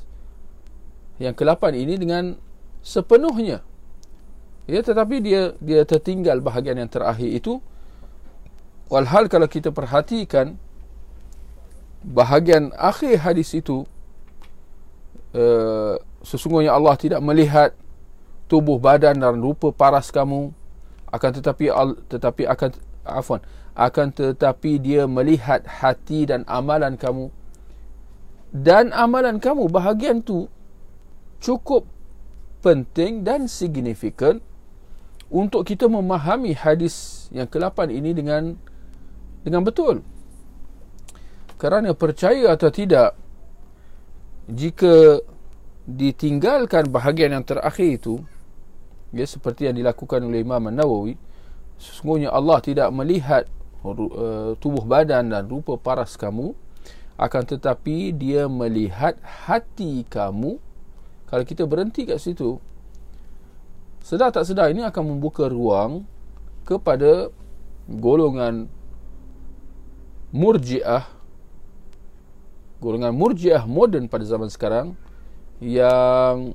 yang ke-8 ini dengan sepenuhnya. Ya tetapi dia dia tertinggal bahagian yang terakhir itu. Walhal kalau kita perhatikan bahagian akhir hadis itu uh, sesungguhnya Allah tidak melihat tubuh badan dan rupa paras kamu akan tetapi tetapi akan afwan akan tetapi dia melihat hati dan amalan kamu dan amalan kamu bahagian tu cukup penting dan signifikan untuk kita memahami hadis yang ke-8 ini dengan dengan betul. Kerana percaya atau tidak jika ditinggalkan bahagian yang terakhir itu ya seperti yang dilakukan oleh Imam An-Nawawi sesungguhnya Allah tidak melihat uh, tubuh badan dan rupa paras kamu akan tetapi dia melihat hati kamu. Kalau kita berhenti kat situ sedar tak sedar ini akan membuka ruang kepada golongan murjiah golongan murjiah moden pada zaman sekarang yang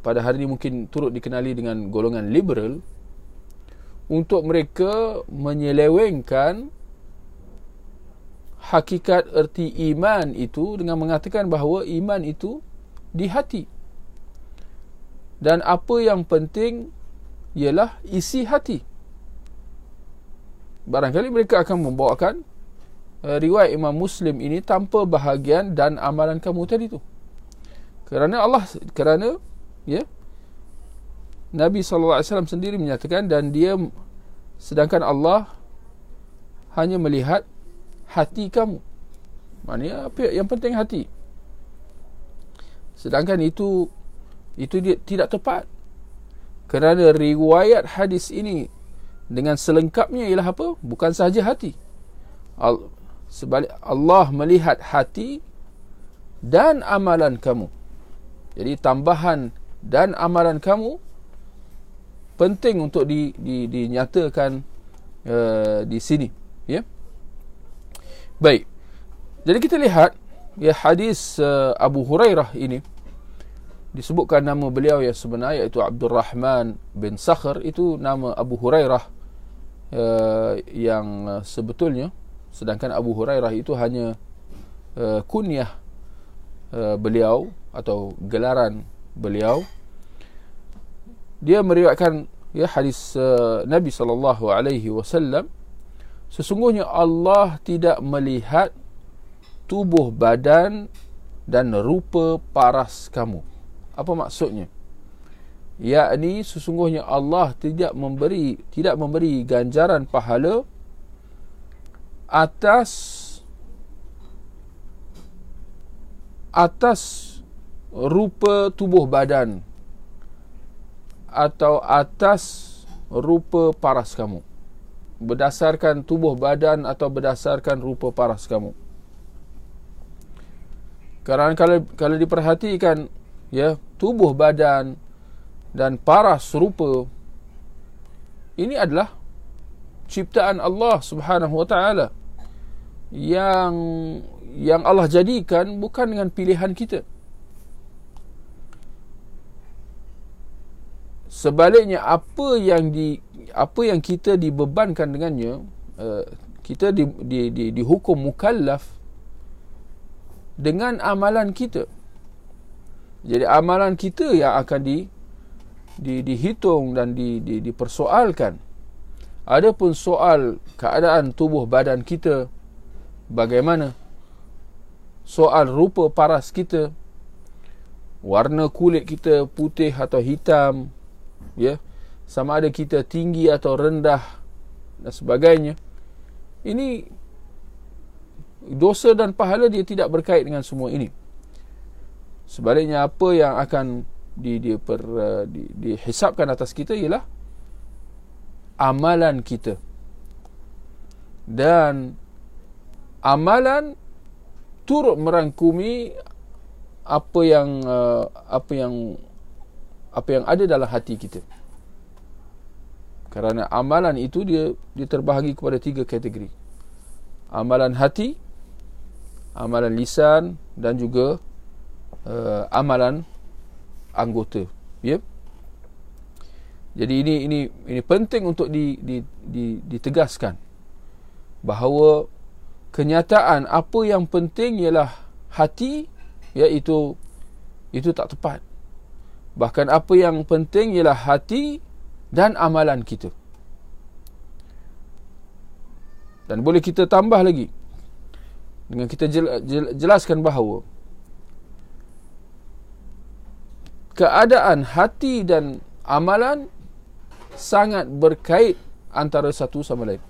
pada hari ini mungkin turut dikenali dengan golongan liberal untuk mereka menyelewengkan hakikat erti iman itu dengan mengatakan bahawa iman itu di hati. Dan apa yang penting ialah isi hati. Barangkali mereka akan membawakan uh, riwayat Imam Muslim ini tanpa bahagian dan amalan kamu tadi tu. Kerana Allah kerana ya Nabi SAW sendiri menyatakan dan dia sedangkan Allah hanya melihat hati kamu. Maknanya apa yang penting hati. Sedangkan itu itu dia tidak tepat. Kerana riwayat hadis ini dengan selengkapnya ialah apa? Bukan sahaja hati. Al, sebalik Allah melihat hati dan amalan kamu. Jadi tambahan dan amalan kamu penting untuk di, di, dinyatakan uh, di sini. Ya. Yeah? Baik. Jadi kita lihat ya hadis uh, Abu Hurairah ini disebutkan nama beliau yang sebenar iaitu Abdul Rahman bin Sakhr itu nama Abu Hurairah uh, yang sebetulnya sedangkan Abu Hurairah itu hanya uh, kunyah uh, beliau atau gelaran beliau dia meriwayatkan ya hadis uh, Nabi sallallahu alaihi wasallam Sesungguhnya Allah tidak melihat tubuh badan dan rupa paras kamu. Apa maksudnya? Yakni sesungguhnya Allah tidak memberi tidak memberi ganjaran pahala atas atas rupa tubuh badan atau atas rupa paras kamu berdasarkan tubuh badan atau berdasarkan rupa paras kamu. Kerana kalau kalau diperhatikan ya tubuh badan dan paras rupa ini adalah ciptaan Allah Subhanahu wa taala yang yang Allah jadikan bukan dengan pilihan kita. Sebaliknya apa yang di apa yang kita dibebankan dengannya uh, kita di, di, di, dihukum mukallaf dengan amalan kita. Jadi amalan kita yang akan di, di dihitung dan di, di dipersoalkan. Adapun soal keadaan tubuh badan kita bagaimana? Soal rupa paras kita warna kulit kita putih atau hitam ya. Sama ada kita tinggi atau rendah dan sebagainya. Ini dosa dan pahala dia tidak berkait dengan semua ini. Sebaliknya apa yang akan di, di, per, uh, di, dihisapkan atas kita ialah amalan kita. Dan amalan turut merangkumi apa yang uh, apa yang apa yang ada dalam hati kita kerana amalan itu dia dia terbahagi kepada tiga kategori. Amalan hati, amalan lisan dan juga uh, amalan anggota. Ya. Jadi ini ini ini penting untuk di, di, di, ditegaskan bahawa kenyataan apa yang penting ialah hati iaitu itu tak tepat. Bahkan apa yang penting ialah hati dan amalan kita. Dan boleh kita tambah lagi dengan kita jelaskan bahawa keadaan hati dan amalan sangat berkait antara satu sama lain.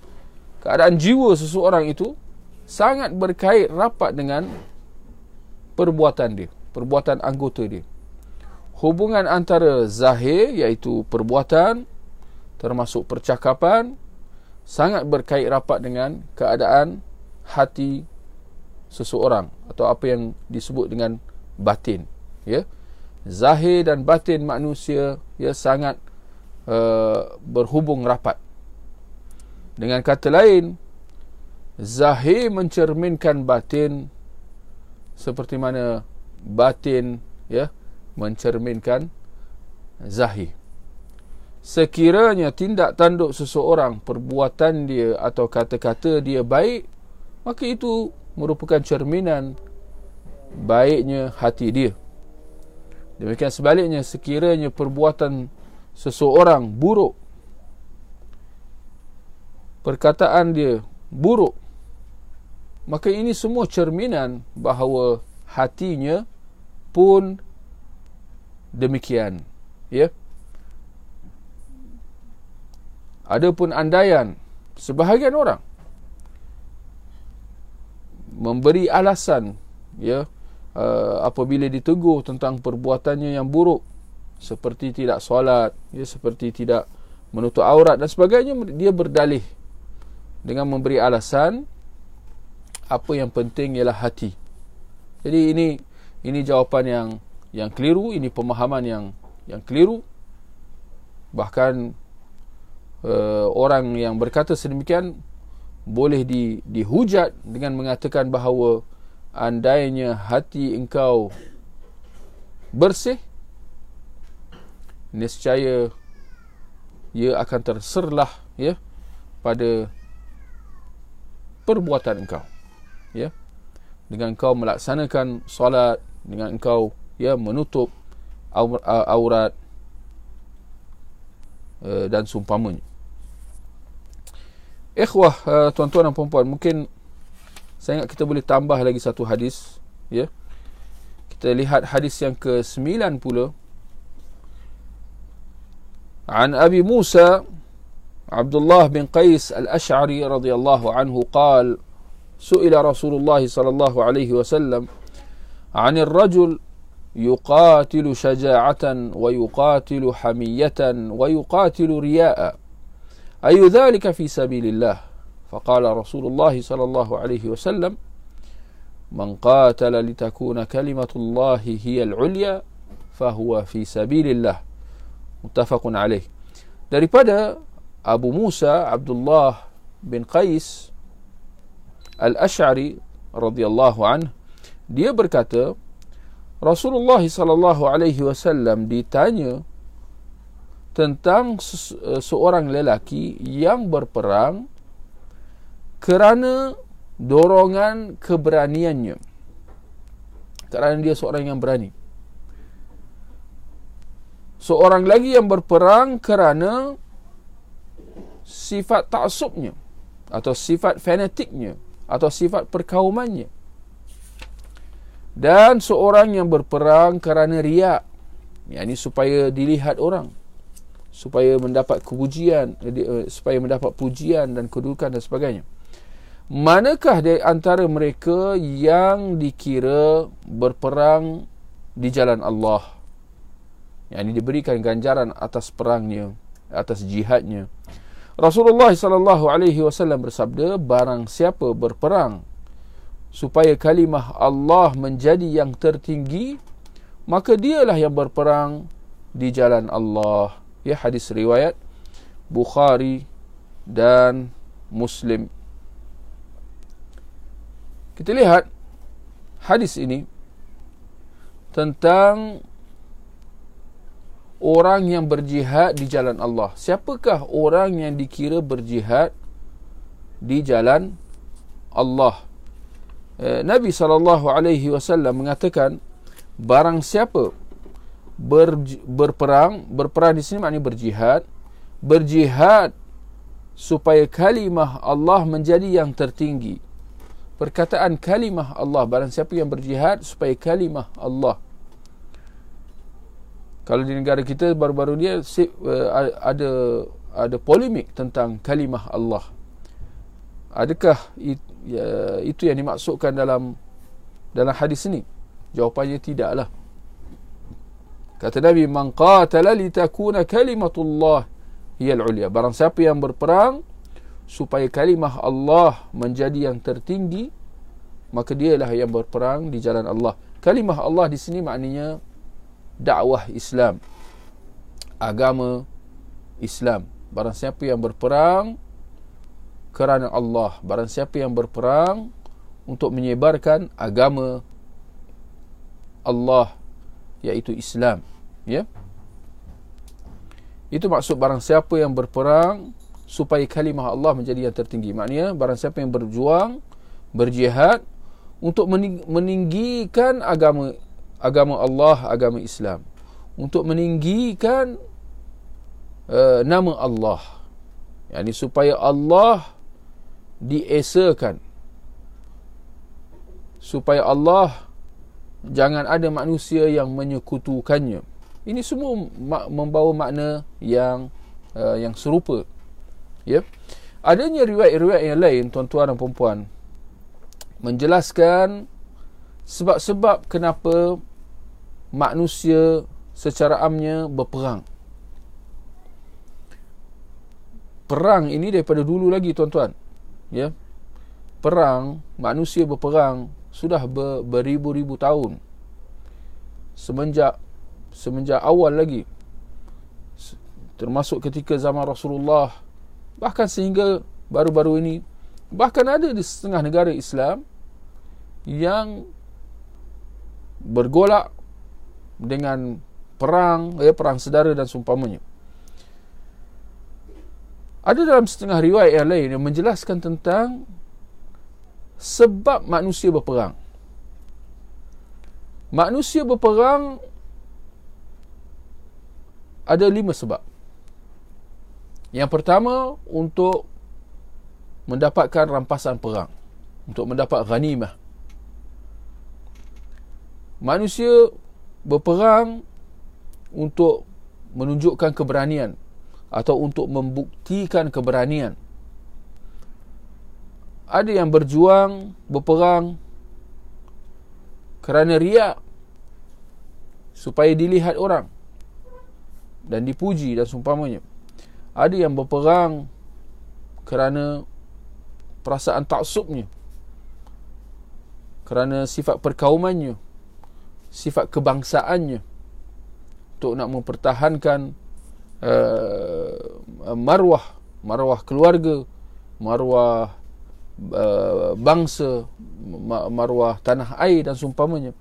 Keadaan jiwa seseorang itu sangat berkait rapat dengan perbuatan dia, perbuatan anggota dia. Hubungan antara zahir iaitu perbuatan termasuk percakapan sangat berkait rapat dengan keadaan hati seseorang atau apa yang disebut dengan batin ya. Zahir dan batin manusia ya sangat uh, berhubung rapat. Dengan kata lain zahir mencerminkan batin seperti mana batin ya mencerminkan zahir. Sekiranya tindak tanduk seseorang perbuatan dia atau kata-kata dia baik maka itu merupakan cerminan baiknya hati dia. Demikian sebaliknya sekiranya perbuatan seseorang buruk perkataan dia buruk maka ini semua cerminan bahawa hatinya pun demikian ya Adapun andaian sebahagian orang memberi alasan ya uh, apabila ditegur tentang perbuatannya yang buruk seperti tidak solat ya seperti tidak menutup aurat dan sebagainya dia berdalih dengan memberi alasan apa yang penting ialah hati. Jadi ini ini jawapan yang yang keliru, ini pemahaman yang yang keliru. Bahkan uh, orang yang berkata sedemikian boleh di, dihujat dengan mengatakan bahawa andainya hati engkau bersih nescaya ia akan terserlah ya pada perbuatan engkau ya dengan engkau melaksanakan solat dengan engkau ya menutup aurat uh, dan sumpamanya Ikhwah uh, tuan-tuan dan puan-puan mungkin saya ingat kita boleh tambah lagi satu hadis ya. Kita lihat hadis yang ke-90 An Abi Musa Abdullah bin Qais Al-Ash'ari radhiyallahu anhu قال سئل رسول الله صلى الله عليه وسلم عن الرجل يقاتل شجاعة ويقاتل حمية ويقاتل رياءً. أي ذلك في سبيل الله؟ فقال رسول الله صلى الله عليه وسلم من قاتل لتكون كلمة الله هي العليا فهو في سبيل الله. متفق عليه. daripada Abu Musa Abdullah bin Qais Al-Ash'ari radhiyallahu anhu dia berkata Rasulullah sallallahu alaihi wasallam ditanya tentang eh, seorang lelaki yang berperang kerana dorongan keberaniannya. Kerana dia seorang yang berani. Seorang lagi yang berperang kerana sifat taksubnya atau sifat fanatiknya atau sifat perkaumannya. Dan seorang yang berperang kerana riak. Yang ini supaya dilihat orang. Supaya mendapat kepujian eh, eh, supaya mendapat pujian dan kedudukan dan sebagainya. Manakah di antara mereka yang dikira berperang di jalan Allah? Yang ini diberikan ganjaran atas perangnya atas jihadnya. Rasulullah sallallahu alaihi wasallam bersabda barang siapa berperang supaya kalimah Allah menjadi yang tertinggi maka dialah yang berperang di jalan Allah ya hadis riwayat Bukhari dan Muslim kita lihat hadis ini tentang orang yang berjihad di jalan Allah. Siapakah orang yang dikira berjihad di jalan Allah? Eh, Nabi sallallahu alaihi wasallam mengatakan barang siapa ber, berperang berperang di sini maknanya berjihad berjihad supaya kalimah Allah menjadi yang tertinggi. Perkataan kalimah Allah barang siapa yang berjihad supaya kalimah Allah kalau di negara kita baru-baru dia uh, ada ada polemik tentang kalimah Allah. Adakah ya, itu yang dimaksudkan dalam dalam hadis ini? Jawapannya tidaklah. Kata Nabi, "Man qatala li takuna kalimatullah hiya al-ulya." Barang siapa yang berperang supaya kalimah Allah menjadi yang tertinggi, maka dialah yang berperang di jalan Allah. Kalimah Allah di sini maknanya dakwah Islam. Agama Islam. Barang siapa yang berperang kerana Allah, barang siapa yang berperang untuk menyebarkan agama Allah iaitu Islam ya. Itu maksud barang siapa yang berperang supaya kalimah Allah menjadi yang tertinggi. Maknanya barang siapa yang berjuang berjihad untuk meninggikan agama agama Allah agama Islam. Untuk meninggikan uh, nama Allah. Yakni supaya Allah diesakan supaya Allah jangan ada manusia yang menyekutukannya. Ini semua membawa makna yang uh, yang serupa. Ya. Adanya riwayat-riwayat yang lain tuan-tuan dan puan-puan menjelaskan sebab-sebab kenapa manusia secara amnya berperang. Perang ini daripada dulu lagi tuan-tuan. Ya. Perang, manusia berperang sudah ber, beribu-ribu tahun. Semenjak semenjak awal lagi. Termasuk ketika zaman Rasulullah. Bahkan sehingga baru-baru ini. Bahkan ada di setengah negara Islam yang bergolak dengan perang ya perang sedara dan seumpamanya ada dalam setengah riwayat yang lain yang menjelaskan tentang sebab manusia berperang. Manusia berperang ada lima sebab. Yang pertama untuk mendapatkan rampasan perang, untuk mendapat ghanimah. Manusia berperang untuk menunjukkan keberanian atau untuk membuktikan keberanian. Ada yang berjuang berperang kerana riak supaya dilihat orang dan dipuji dan seumpamanya. Ada yang berperang kerana perasaan taksubnya kerana sifat perkaumannya sifat kebangsaannya untuk nak mempertahankan uh, marwah marwah keluarga marwah Uh, bangsa maruah tanah air dan seumpamanya.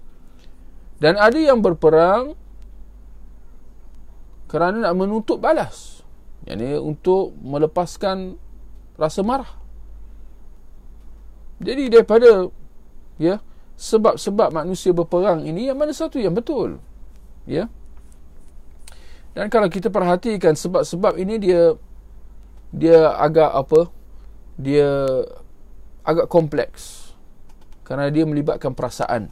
Dan ada yang berperang kerana nak menuntut balas. Yakni untuk melepaskan rasa marah. Jadi daripada ya sebab-sebab manusia berperang ini yang mana satu yang betul ya dan kalau kita perhatikan sebab-sebab ini dia dia agak apa dia agak kompleks kerana dia melibatkan perasaan.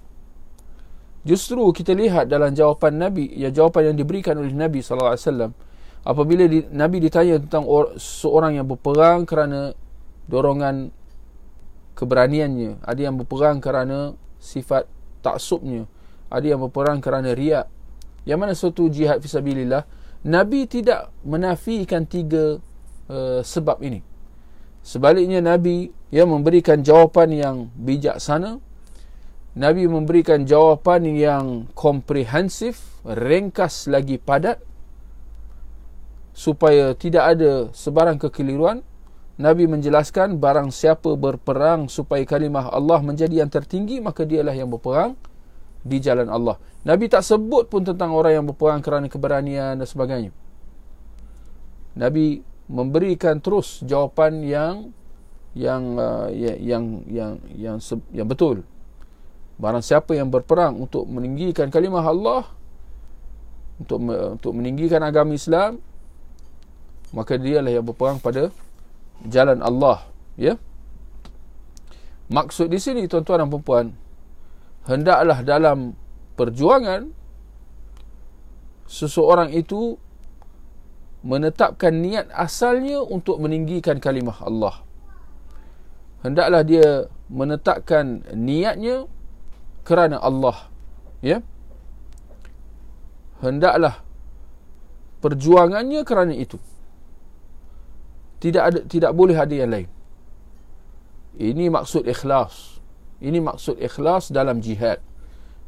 Justru kita lihat dalam jawapan Nabi, ya jawapan yang diberikan oleh Nabi sallallahu alaihi wasallam apabila di, Nabi ditanya tentang or, seorang yang berperang kerana dorongan keberaniannya, ada yang berperang kerana sifat taksubnya, ada yang berperang kerana riak. Yang mana suatu jihad fisabilillah, Nabi tidak menafikan tiga uh, sebab ini. Sebaliknya Nabi ya memberikan jawapan yang bijaksana. Nabi memberikan jawapan yang komprehensif, ringkas lagi padat supaya tidak ada sebarang kekeliruan. Nabi menjelaskan barang siapa berperang supaya kalimah Allah menjadi yang tertinggi maka dialah yang berperang di jalan Allah. Nabi tak sebut pun tentang orang yang berperang kerana keberanian dan sebagainya. Nabi memberikan terus jawapan yang yang uh, ya, yang yang yang yang, yang betul. Barang siapa yang berperang untuk meninggikan kalimah Allah untuk untuk meninggikan agama Islam maka dialah yang berperang pada jalan Allah ya maksud di sini tuan-tuan dan puan hendaklah dalam perjuangan seseorang itu menetapkan niat asalnya untuk meninggikan kalimah Allah. Hendaklah dia menetapkan niatnya kerana Allah ya. Hendaklah perjuangannya kerana itu. Tidak ada tidak boleh ada yang lain. Ini maksud ikhlas ini maksud ikhlas dalam jihad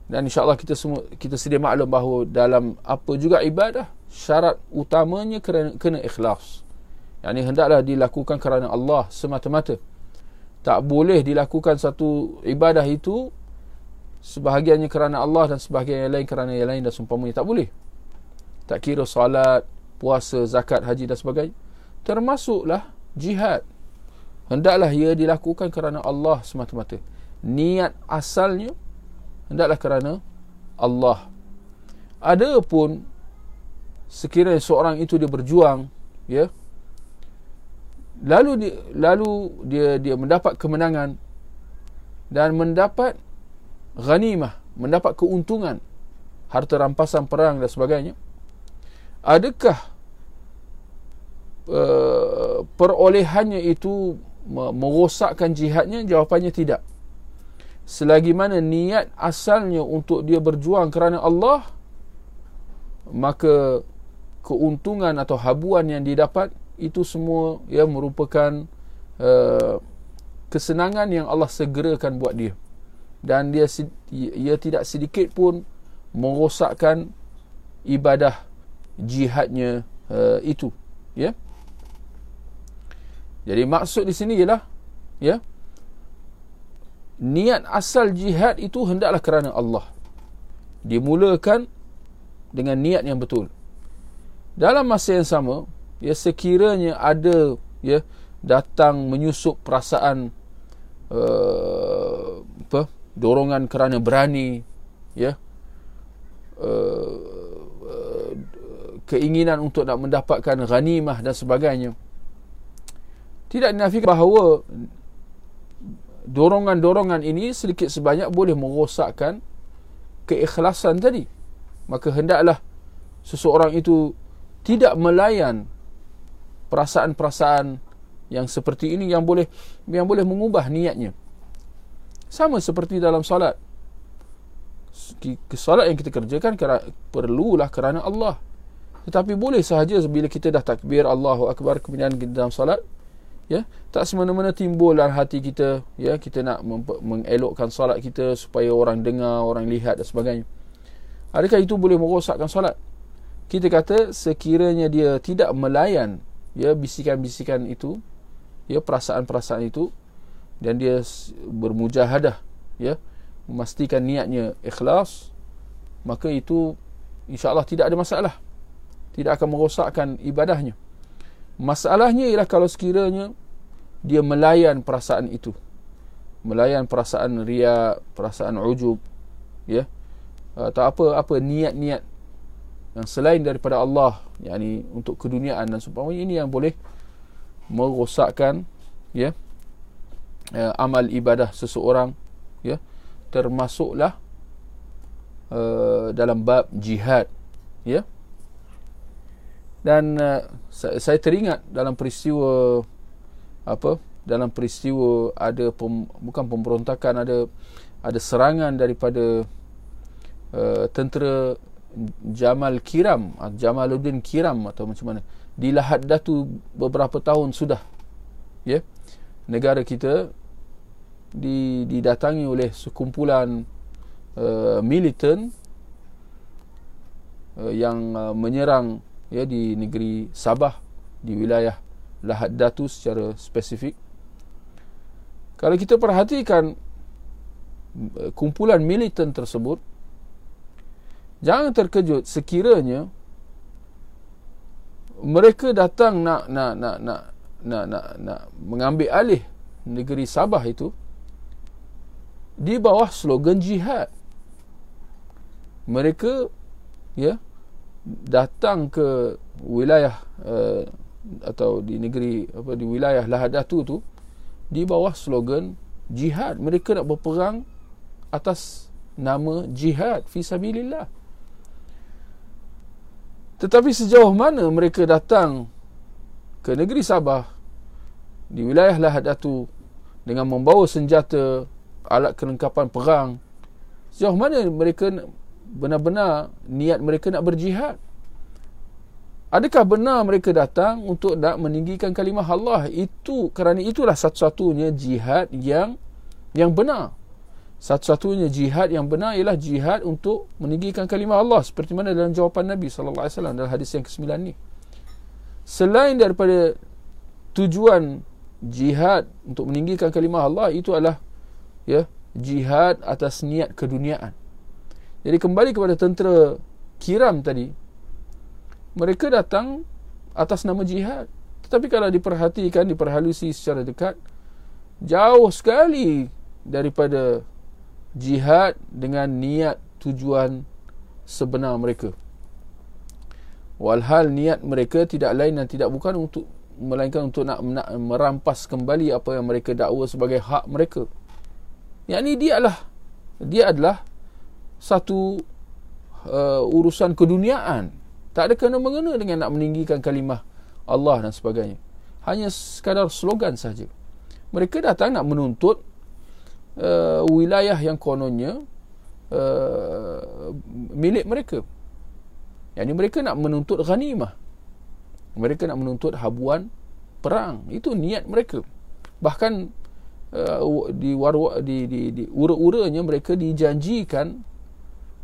dan insyaallah kita semua kita sedia maklum bahawa dalam apa juga ibadah syarat utamanya kena, kena ikhlas yakni hendaklah dilakukan kerana Allah semata-mata tak boleh dilakukan satu ibadah itu sebahagiannya kerana Allah dan sebahagian yang lain kerana yang lain dan seumpamanya tak boleh tak kira salat, puasa, zakat, haji dan sebagainya. Termasuklah jihad. Hendaklah ia dilakukan kerana Allah semata-mata. Niat asalnya hendaklah kerana Allah. Adapun sekiranya seorang itu dia berjuang, ya. Lalu dia, lalu dia dia mendapat kemenangan dan mendapat ghanimah, mendapat keuntungan, harta rampasan perang dan sebagainya adakah uh, perolehannya itu merosakkan jihadnya jawapannya tidak selagi mana niat asalnya untuk dia berjuang kerana Allah maka keuntungan atau habuan yang didapat itu semua ya merupakan uh, kesenangan yang Allah segerakan buat dia. Dan dia ia tidak sedikit pun merosakkan ibadah jihadnya uh, itu ya. Jadi maksud di sini ialah ya niat asal jihad itu hendaklah kerana Allah. Dimulakan dengan niat yang betul. Dalam masa yang sama ya sekiranya ada ya datang menyusup perasaan uh, apa dorongan kerana berani ya uh, keinginan untuk nak mendapatkan ghanimah dan sebagainya. Tidak dinafikan bahawa dorongan-dorongan ini sedikit sebanyak boleh merosakkan keikhlasan tadi. Maka hendaklah seseorang itu tidak melayan perasaan-perasaan yang seperti ini yang boleh yang boleh mengubah niatnya. Sama seperti dalam solat. Solat yang kita kerjakan perlulah kerana Allah. Tetapi boleh sahaja bila kita dah takbir Allahu Akbar kemudian dalam salat ya tak semena-mena timbul dalam hati kita ya kita nak mengelokkan salat kita supaya orang dengar orang lihat dan sebagainya. Adakah itu boleh merosakkan salat kita kata sekiranya dia tidak melayan ya bisikan-bisikan itu ya perasaan-perasaan itu dan dia bermujahadah ya memastikan niatnya ikhlas maka itu insya-Allah tidak ada masalah. Tidak akan merosakkan ibadahnya. Masalahnya ialah kalau sekiranya dia melayan perasaan itu. Melayan perasaan ria, perasaan ujub, ya. Atau apa apa niat-niat yang selain daripada Allah, yakni untuk keduniaan dan seumpamanya ini yang boleh merosakkan ya uh, amal ibadah seseorang ya termasuklah uh, dalam bab jihad ya dan uh, saya teringat dalam peristiwa apa dalam peristiwa ada pem, bukan pemberontakan ada ada serangan daripada uh, tentera Jamal Kiram uh, Jamaluddin Kiram atau macam mana di Lahad Datu beberapa tahun sudah ya yeah? negara kita didatangi oleh sekumpulan uh, militan uh, yang uh, menyerang ya di negeri Sabah di wilayah Lahad Datu secara spesifik. Kalau kita perhatikan eh, kumpulan militan tersebut jangan terkejut sekiranya mereka datang nak nak nak nak nak nak, nak mengambil alih negeri Sabah itu di bawah slogan jihad. Mereka ya datang ke wilayah uh, atau di negeri apa di wilayah Lahadatu tu di bawah slogan jihad. Mereka nak berperang atas nama jihad fi sabilillah tetapi sejauh mana mereka datang ke negeri Sabah di wilayah Lahadatu dengan membawa senjata alat kelengkapan perang sejauh mana mereka benar-benar niat mereka nak berjihad Adakah benar mereka datang untuk nak meninggikan kalimah Allah? Itu kerana itulah satu-satunya jihad yang yang benar. Satu-satunya jihad yang benar ialah jihad untuk meninggikan kalimah Allah seperti mana dalam jawapan Nabi sallallahu alaihi wasallam dalam hadis yang ke-9 ni. Selain daripada tujuan jihad untuk meninggikan kalimah Allah itu adalah ya jihad atas niat keduniaan. Jadi kembali kepada tentera kiram tadi mereka datang atas nama jihad. Tetapi kalau diperhatikan, diperhalusi secara dekat, jauh sekali daripada jihad dengan niat tujuan sebenar mereka. Walhal niat mereka tidak lain dan tidak bukan untuk melainkan untuk nak, nak merampas kembali apa yang mereka dakwa sebagai hak mereka. Yang ini dia adalah dia adalah satu uh, urusan keduniaan tak ada kena mengena dengan nak meninggikan kalimah Allah dan sebagainya. Hanya sekadar slogan saja. Mereka datang nak menuntut uh, wilayah yang kononnya uh, milik mereka. Yang ini mereka nak menuntut ghanimah. Mereka nak menuntut habuan perang. Itu niat mereka. Bahkan uh, di waru di di, di ura-uranya mereka dijanjikan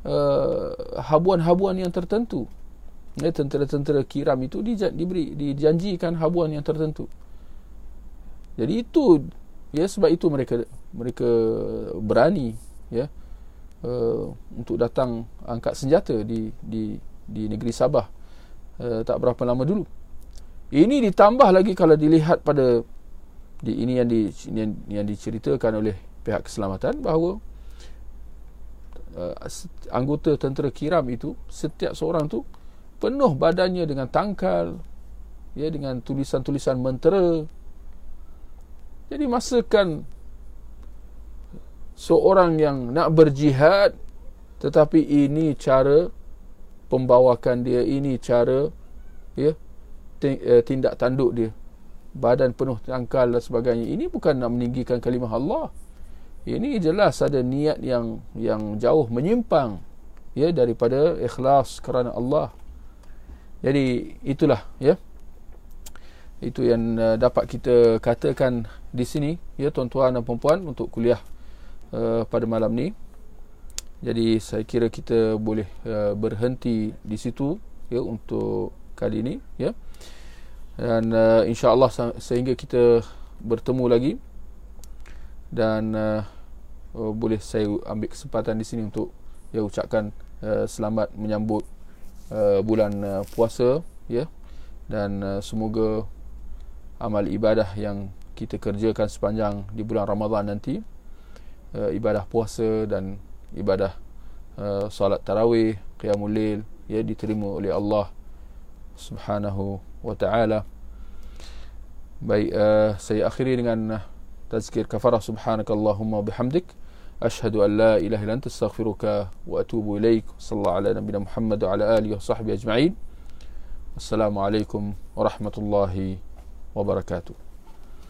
uh, habuan-habuan yang tertentu. Ya, tentera-tentera kiram itu di, diberi dijanjikan habuan yang tertentu. Jadi itu ya sebab itu mereka mereka berani ya uh, untuk datang angkat senjata di di di negeri Sabah uh, tak berapa lama dulu. Ini ditambah lagi kalau dilihat pada di ini yang di yang, yang diceritakan oleh pihak keselamatan bahawa uh, anggota tentera kiram itu setiap seorang tu penuh badannya dengan tangkal ya dengan tulisan-tulisan mentera. Jadi masakan seorang yang nak berjihad tetapi ini cara pembawakan dia ini cara ya eh, tindak tanduk dia. Badan penuh tangkal dan sebagainya. Ini bukan nak meninggikan kalimah Allah ini jelas ada niat yang yang jauh menyimpang ya daripada ikhlas kerana Allah jadi itulah ya. Itu yang uh, dapat kita katakan di sini ya tuan-tuan dan puan-puan untuk kuliah uh, pada malam ni. Jadi saya kira kita boleh uh, berhenti di situ ya untuk kali ini ya. Dan uh, insya-Allah sehingga kita bertemu lagi dan uh, uh, boleh saya ambil kesempatan di sini untuk ya ucapkan uh, selamat menyambut uh, bulan uh, puasa ya. Dan uh, semoga amal ibadah yang kita kerjakan sepanjang di bulan Ramadan nanti uh, ibadah puasa dan ibadah uh, solat tarawih qiyamul lail ya diterima oleh Allah Subhanahu wa taala. Baik uh, saya akhiri dengan uh, tazkir kafarah subhanakallahumma bihamdik أشهد أن لا إله إلا أنت أستغفرك وأتوب إليك. صلى الله على نبينا محمد وعلى آله وصحبه أجمعين. السلام عليكم ورحمة الله وبركاته.